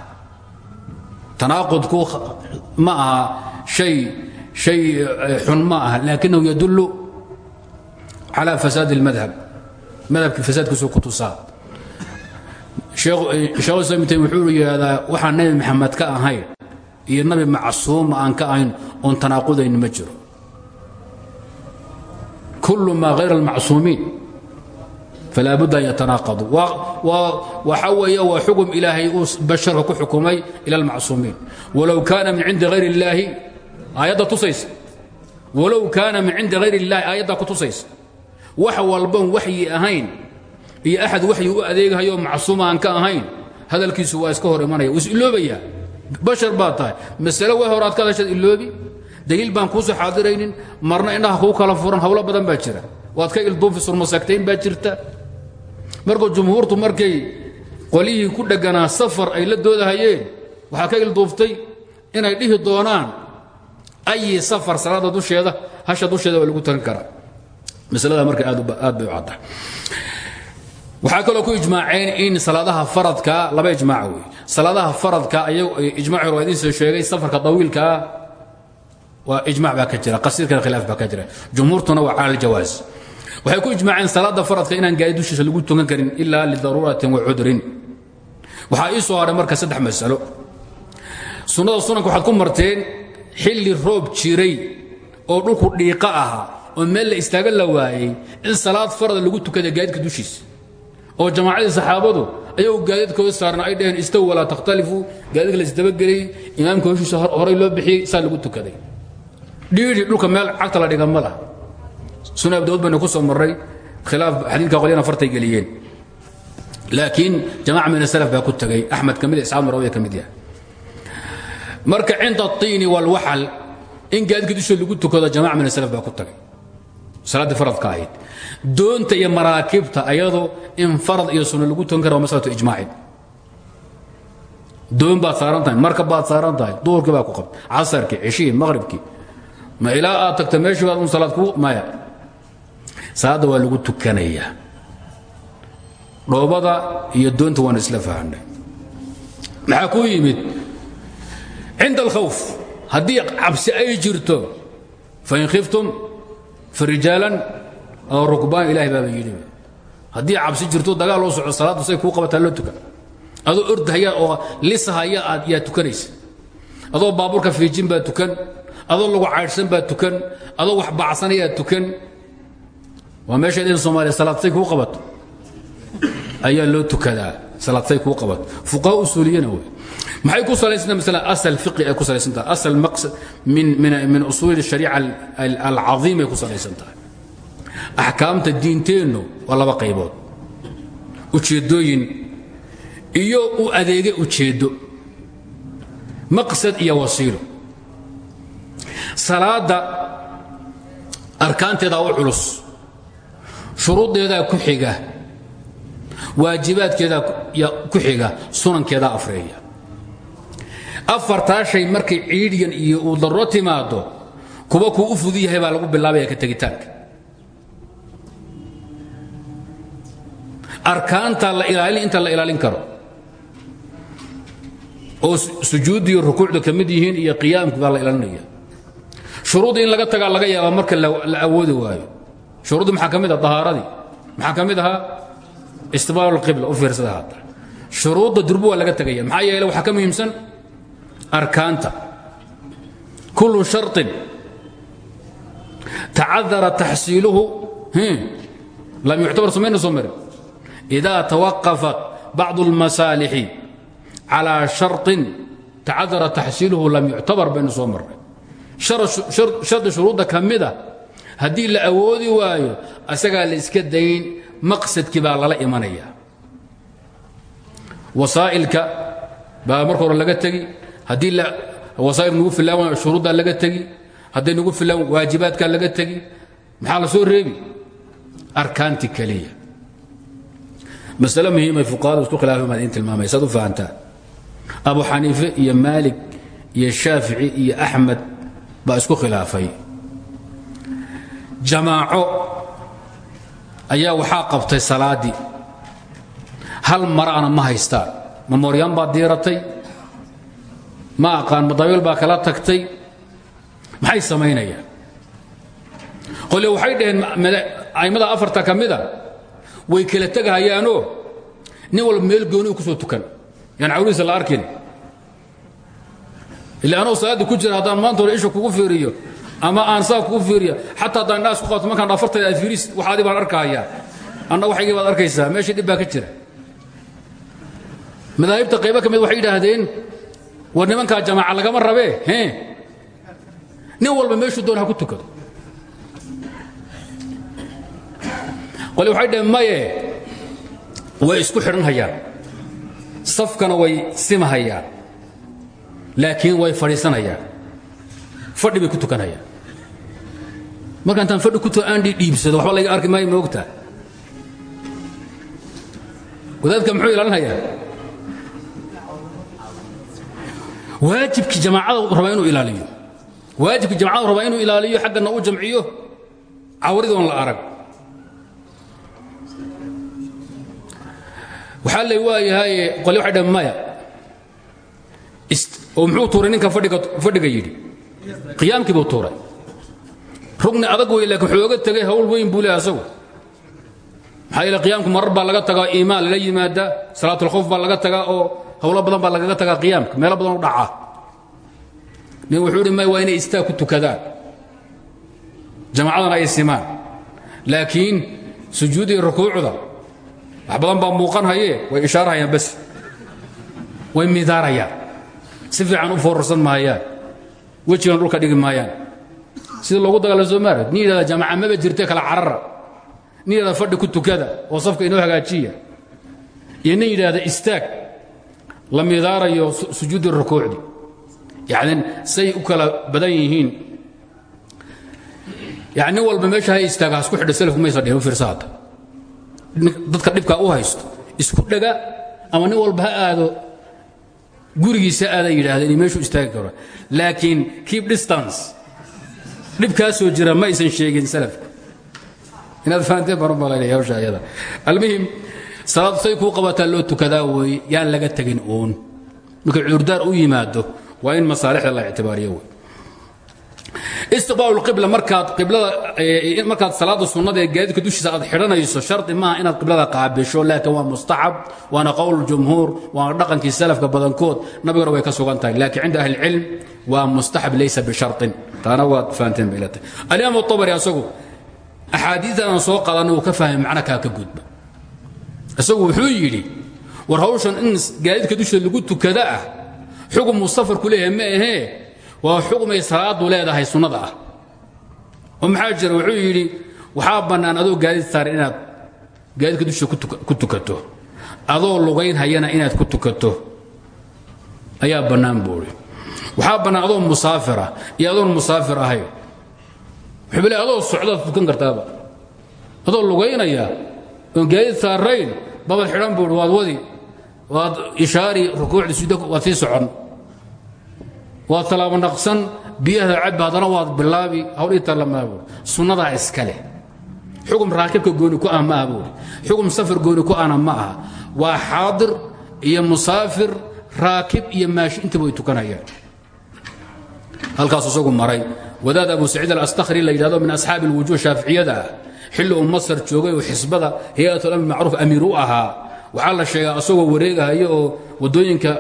Tanaaqudku ma aha hay hay xun ma aha laakinahu yadullu calى fasaad اlmadhab madhabkii fasaadkiisuu ku tusaa sheekh islam ibn taymiya wuxuu yidhahdaa waxaan nabi maxamed ka ahayn iyo nabi macsuuma aan ka ahayn oon tanaaqudayn ma jiro. Kullu maa hayra almacsuumiin falaa budda an yatanaaqaduu waxa weeye waa xukm ilaahay uu basharka ku xukumay ila almacsuumiin. Walow kaana min cindi hayr illaahi aayadda tusaysa. Walow kaana min cindi hayr illahi aayaddaa ku tusaysa. Wax waxyi ahayn iyo axad waxyi u adeegahayo macsuuma aan ka ahayn hadalkiisu waa iska hor imanaya is iloobayaa bashar baad tahay masale aad ka hadashaad iloobi daliil baan kuusoo xaadiraynin marna indhaha kuu kala furan hawlo badan baa jira. Waad ka ilduufi surmasagtayn baa jirta. Markuu jumhuurtu markay qolihii ku dhegganaa safar ay la doodahayeen waxaa ka ilduuftay inay dhihi doonaan ayi safar salaada dusheeda hasha dusheeda waa lagu tagan karaa masalada marka aad bay u cadda waxaa kaloo ku ijmaaceen in salaadaha faradka laba ijmaac wey salaadaha faradka ijmac waa idiin soo sheegay safarka dawiilkaa waa ijmac baa ka jira qasiirkana khilaaf baa ka jira jumhuurtuna waa cala aljawaaz waxay ku ijmaaceen salaada faradka inaan gaari dushiisa lagu tukan karin ilaa lidaruuratin wa cudrin waxaa ii soo hadhay marka saddex masalo sunnada sunanka waxaad ku marteen xilli roob jiray oo dhulku dhiiqa ahaa oo meel la istaaga la waayey in salaad farada lagu tukada gaadidka dushiisa oo jamaacadii saxaabadu ayagoo gaadiidkooda saarna ay dhaheen istaw walaa takhtalifuu gaadiidka la isdabagelay imaamka hoshiisa horay loo bixiyey saa lagu tukaday. Dhiidhi dhulka meel cagta la dhiga ma lah suna abdaud bayna ku soo marray khilaaf xadiidka qolyana fartay geliyeen. Laakiin jamaaca min asalaf baa ku tegay axmed ka mid isxaaq marawiya ka mid yahay marka cinda aطiini wاlwaxal in gaadidka dusha lagu tukado jamac min aslaf baa ku tagay. Salaaddii faradka ahayd. Doonta iyo maraakiibta ayadoo in farad iyo sunno lagu tukan kara waa maslatu doon baad saaran marka baad saaran tahay duurkii baa ku qabta. Casarkii ceshihii maqhribkii ma ilaa aad tagta meeshii baad un salaad ku maya salaadda waa lagu tukanayaa dhoobada iyo doonta waan isla fahanay. Maxaa kuu yimid? Cinda alkhawf haddii cabsi ay jirto fain khiftum farijaalan aw rukbaan ilahay baaba yidhi haddii cabsi jirto dagaal loo soco salaaddu say kuu qabataa loo tukan adoo ordahaya oo lisahaya aad yaa tukanaysa adoo baabuurka fiijin baa tukan adoo lagu caydhsan baa tukan adoo wax bacsanayaa tukan waa meesha idin soomaaliya salaad say kuu qabato ayaa loo tukadaa salaad say kuu qabato fuqaha usuuliyana wey maxay ku salaysanta masala asal fiqi ay ku salaysan tahay asal maqsad min min min usuul shariica alcadiim ay ku salaysan tahay axkaamta diinteennu waa laba qaybood. Ujeeddooyin iyo u adeege ujeeddo. Maqsad iyo wasiilo. Salaadda arkaanteedaa u culus. Shuruuddeedaa ku xiga. Waajibaadkeedaa ku xiga. Sunankeedaa afreeya afartaa shay markay ciidhyan iyo uu darro timaado kuwa kuu u fudu yahay baa lagu bilaabaya ka tegitaanka. Arkaanta la ilaalin inta la ilaalin karo. Oo sujuudda iyo rukuucda ka mid yihiin iyo qiyaamki baa la ilaalinaya. Shuruudda in laga tagaa laga yaabaa marka la awoodi waayo. Shuruuddi maxaa ka mid ah? Dahaaradii maxaa ka mid ahaa? Istiqbaalu lqibla u fiirsada hadda shuruudda durbu waa laga tegaya maxaa yeele waxaa ka muhiimsan arkaanta. Kullu sharin tacadara taxsiiluhu hmm, lam yuctabar sumayna soo marin. Idaa tawaqafat bacdu اlmasaalixi calaa sharin tacadara taxsiiluhu lam yuctabar baynu soo marnay. Shardi shuruudda ka mida ah, la awoodi waayo isagaa la iska dayn maqsadkii baa lala imanaya wasaa'ilka baa marka laga tegi haddii wasaa'il nagu filaan shuruuddaa laga tegi hadday nagu filaan waajibaadkaa laga tegi maxaa la soo reebi? Arkaanti keliya masale muhiimay fuqahadu isku khilaafeen baan idin tilmaamay saad u fahantaan abu xaniife iyo maalik iyo shaafici iyo axmed baa isku khilaafay. Jamaaco ayaa waxaa qabtay salaaddii hal mara'ana ma haystaan. Mamooryaan baa diiratay ma aqaan madaawil baa kala tagtay. Maxay samaynayaan qole waxay dhaheen a'immada afarta ka mida way kala tegahayaanoo nin walba meel gooni ku soo tukan. Yaan cawlihiisa la arkin ila anuu salaadda ku jira haddaan maanta hore isha kugu fiiriyo ama aan saa kugu fiiriyo xataa haddaan dhaas ku qabto markaan afartay aad fiiris waxaadii baan arkahayaa anna waxaygii baad arkaysaa meeshii dhib baa ka jira. Madaahibta qaybo ka mid waxay yidhaahdeen war nimankaa jamaaca lagama rabee nin walba meeshuu doon ha ku tukado. Qole waxay dhaheen maye way isku xidhan hayaan safkana way simahayaan. Laakiin way fadhiisanayaan. Fadhi bay ku tukanayaan. Marka intaan fadhi ku aan dhiibsado waxba laga arki maayo moogta wadaadka muxuu ilaalinayaa waajibkii jamaacada rabaa inuu ilaaliyo. Waajibkii jamacada rabaa inuu ilaaliyo xaggana u jamciyo cawridoon la arag. Waxaa lay waayahay qole waxay dhaheen maya. Oo muxuu tuuray ninka fadhiga yidhi? Qiyaamkii buu tuuray. Rugni adag wey laakiin wuxuu oga tegay hawl weyn buu leehay asagu. Maxaa yeele qiyaamku marar baa laga tagaa iimaan lala yimaada salaatulkhawf baa laga tagaa oo hawlo badan baa lagaga tagaa qiyaamka meelo badan u dhacaa nin wuxuu may waa inay istaag ku tukadaan? Jamacadana ay simaan. Laakiin sujuud iyo rukuucda wax badan baa muuqan haye way ishaarahayaan bas way midaarayaan. Si fiican u foorarsan maayaan. Wejigana dhulka dhigi maayaan. Sida loogu dagaala soo maara nin yidhahda jamaca maba jirte kala carara. Nin yidhahda fadhi ku tukada oo safka inoo hagaajiya. Iyo nin yidhaahda istaag la midaarayo sujuudi rukuucdi. Yacni say u kala badan yihiin. Yani nin walba meesha ha istaaga hasku xidha salafku maysa dhihin u fiirsa hadda dadka dhibkaa u haysto isku dhaga ama nin walba ha aado gurigiisa aada yidhaahdeen in meeshuu istaagi karo laakiin keep distance. Dhibkaa soo jira ma aysan sheegin salafku inaad fahanteen baan u malaynaya hawsha ayada. Almuhim salaad say kuu qabataa loo tukadaa weeye yaan laga tegin uun. Markay cudurdaar u yimaado waa in masaalixda la ictibaariyo wey istiqbaalu qibla markaad iblada markaad salaada sunnada ee gaadiidka dushiisa aad xidhanayso shardi maaha inaad qiblada qaabisho laakiin waa mustaxab waana qowljumhuur waana dhaqankii salafka badankood nabiguna way ka sugan tahay laakiin cinda ahli cilm waa mustaxab laysa bisharin taana waad fahanteen bay ilatahay alimaam abari asagu axaadiidan aan soo qaadanna uu ka fahmay macna kaa ka gudba isagu wuxuu yidhi war hawshan in gaadiidka dushiisa lagu tukada ah xugum uu safarku ma ahee? Waa xugmay salaadu leedahay sunnada ah. Oo maxaa wuxuu yidhi waxaa bannaan adoo gaadiid saaran inaad gaadiidka dushiisa ku tukato. Adoo lugayn hayana inaad ku tukato. Ayaa bannaan buuri waxaa bannaan adoo musaafira iyo musaafir ahayn wuxuu adoo socdaad tukan kartaaba. Adoo lugaynaya oon gaadiid saarayn babad xidhan buuri waad wadi waad ishaari rukuucda sujuda waad sii socon. Waad talaabo naqsan biyaha cabbi waad bilaabi hawl ii tallamaa buuri sunnadaa iska raakibka gooni ku ah ma aha safar gooni ku ahna ma aha. Waa xaadir iyo musaafir raakib iyo maashi intaba way tukanayaan. Halkaas isagu maray. Wadaad abu saciid alastakri la yidhahdo min asxaabi alwujuuh shaaficiyada ah xilli uu masar joogay oo xisbada hay'atul amri macruuf amiir u ahaa. Waxaa la sheegaa asagoo wareegahaya oo waddooyinka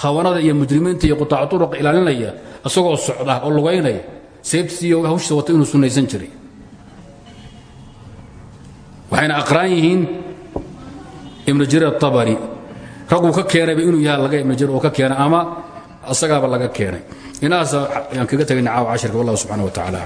khawanada iyo mujrimiinta iyo qutaac turuq ilaalinaya asagoo socda oo lugaynaya. Seebtiisiiyo hawshiisa wata inuu sunnaysan jiray. Waxayna aqraan yihiin ibnu jariir atabari raguu ka keenayba inuu yaha laga ibnu jariir oo ka keenay ama asagaaba laga keenay. Inahaas ayaan kaga tegayna caawa cashirka wallahu subxana wa tacala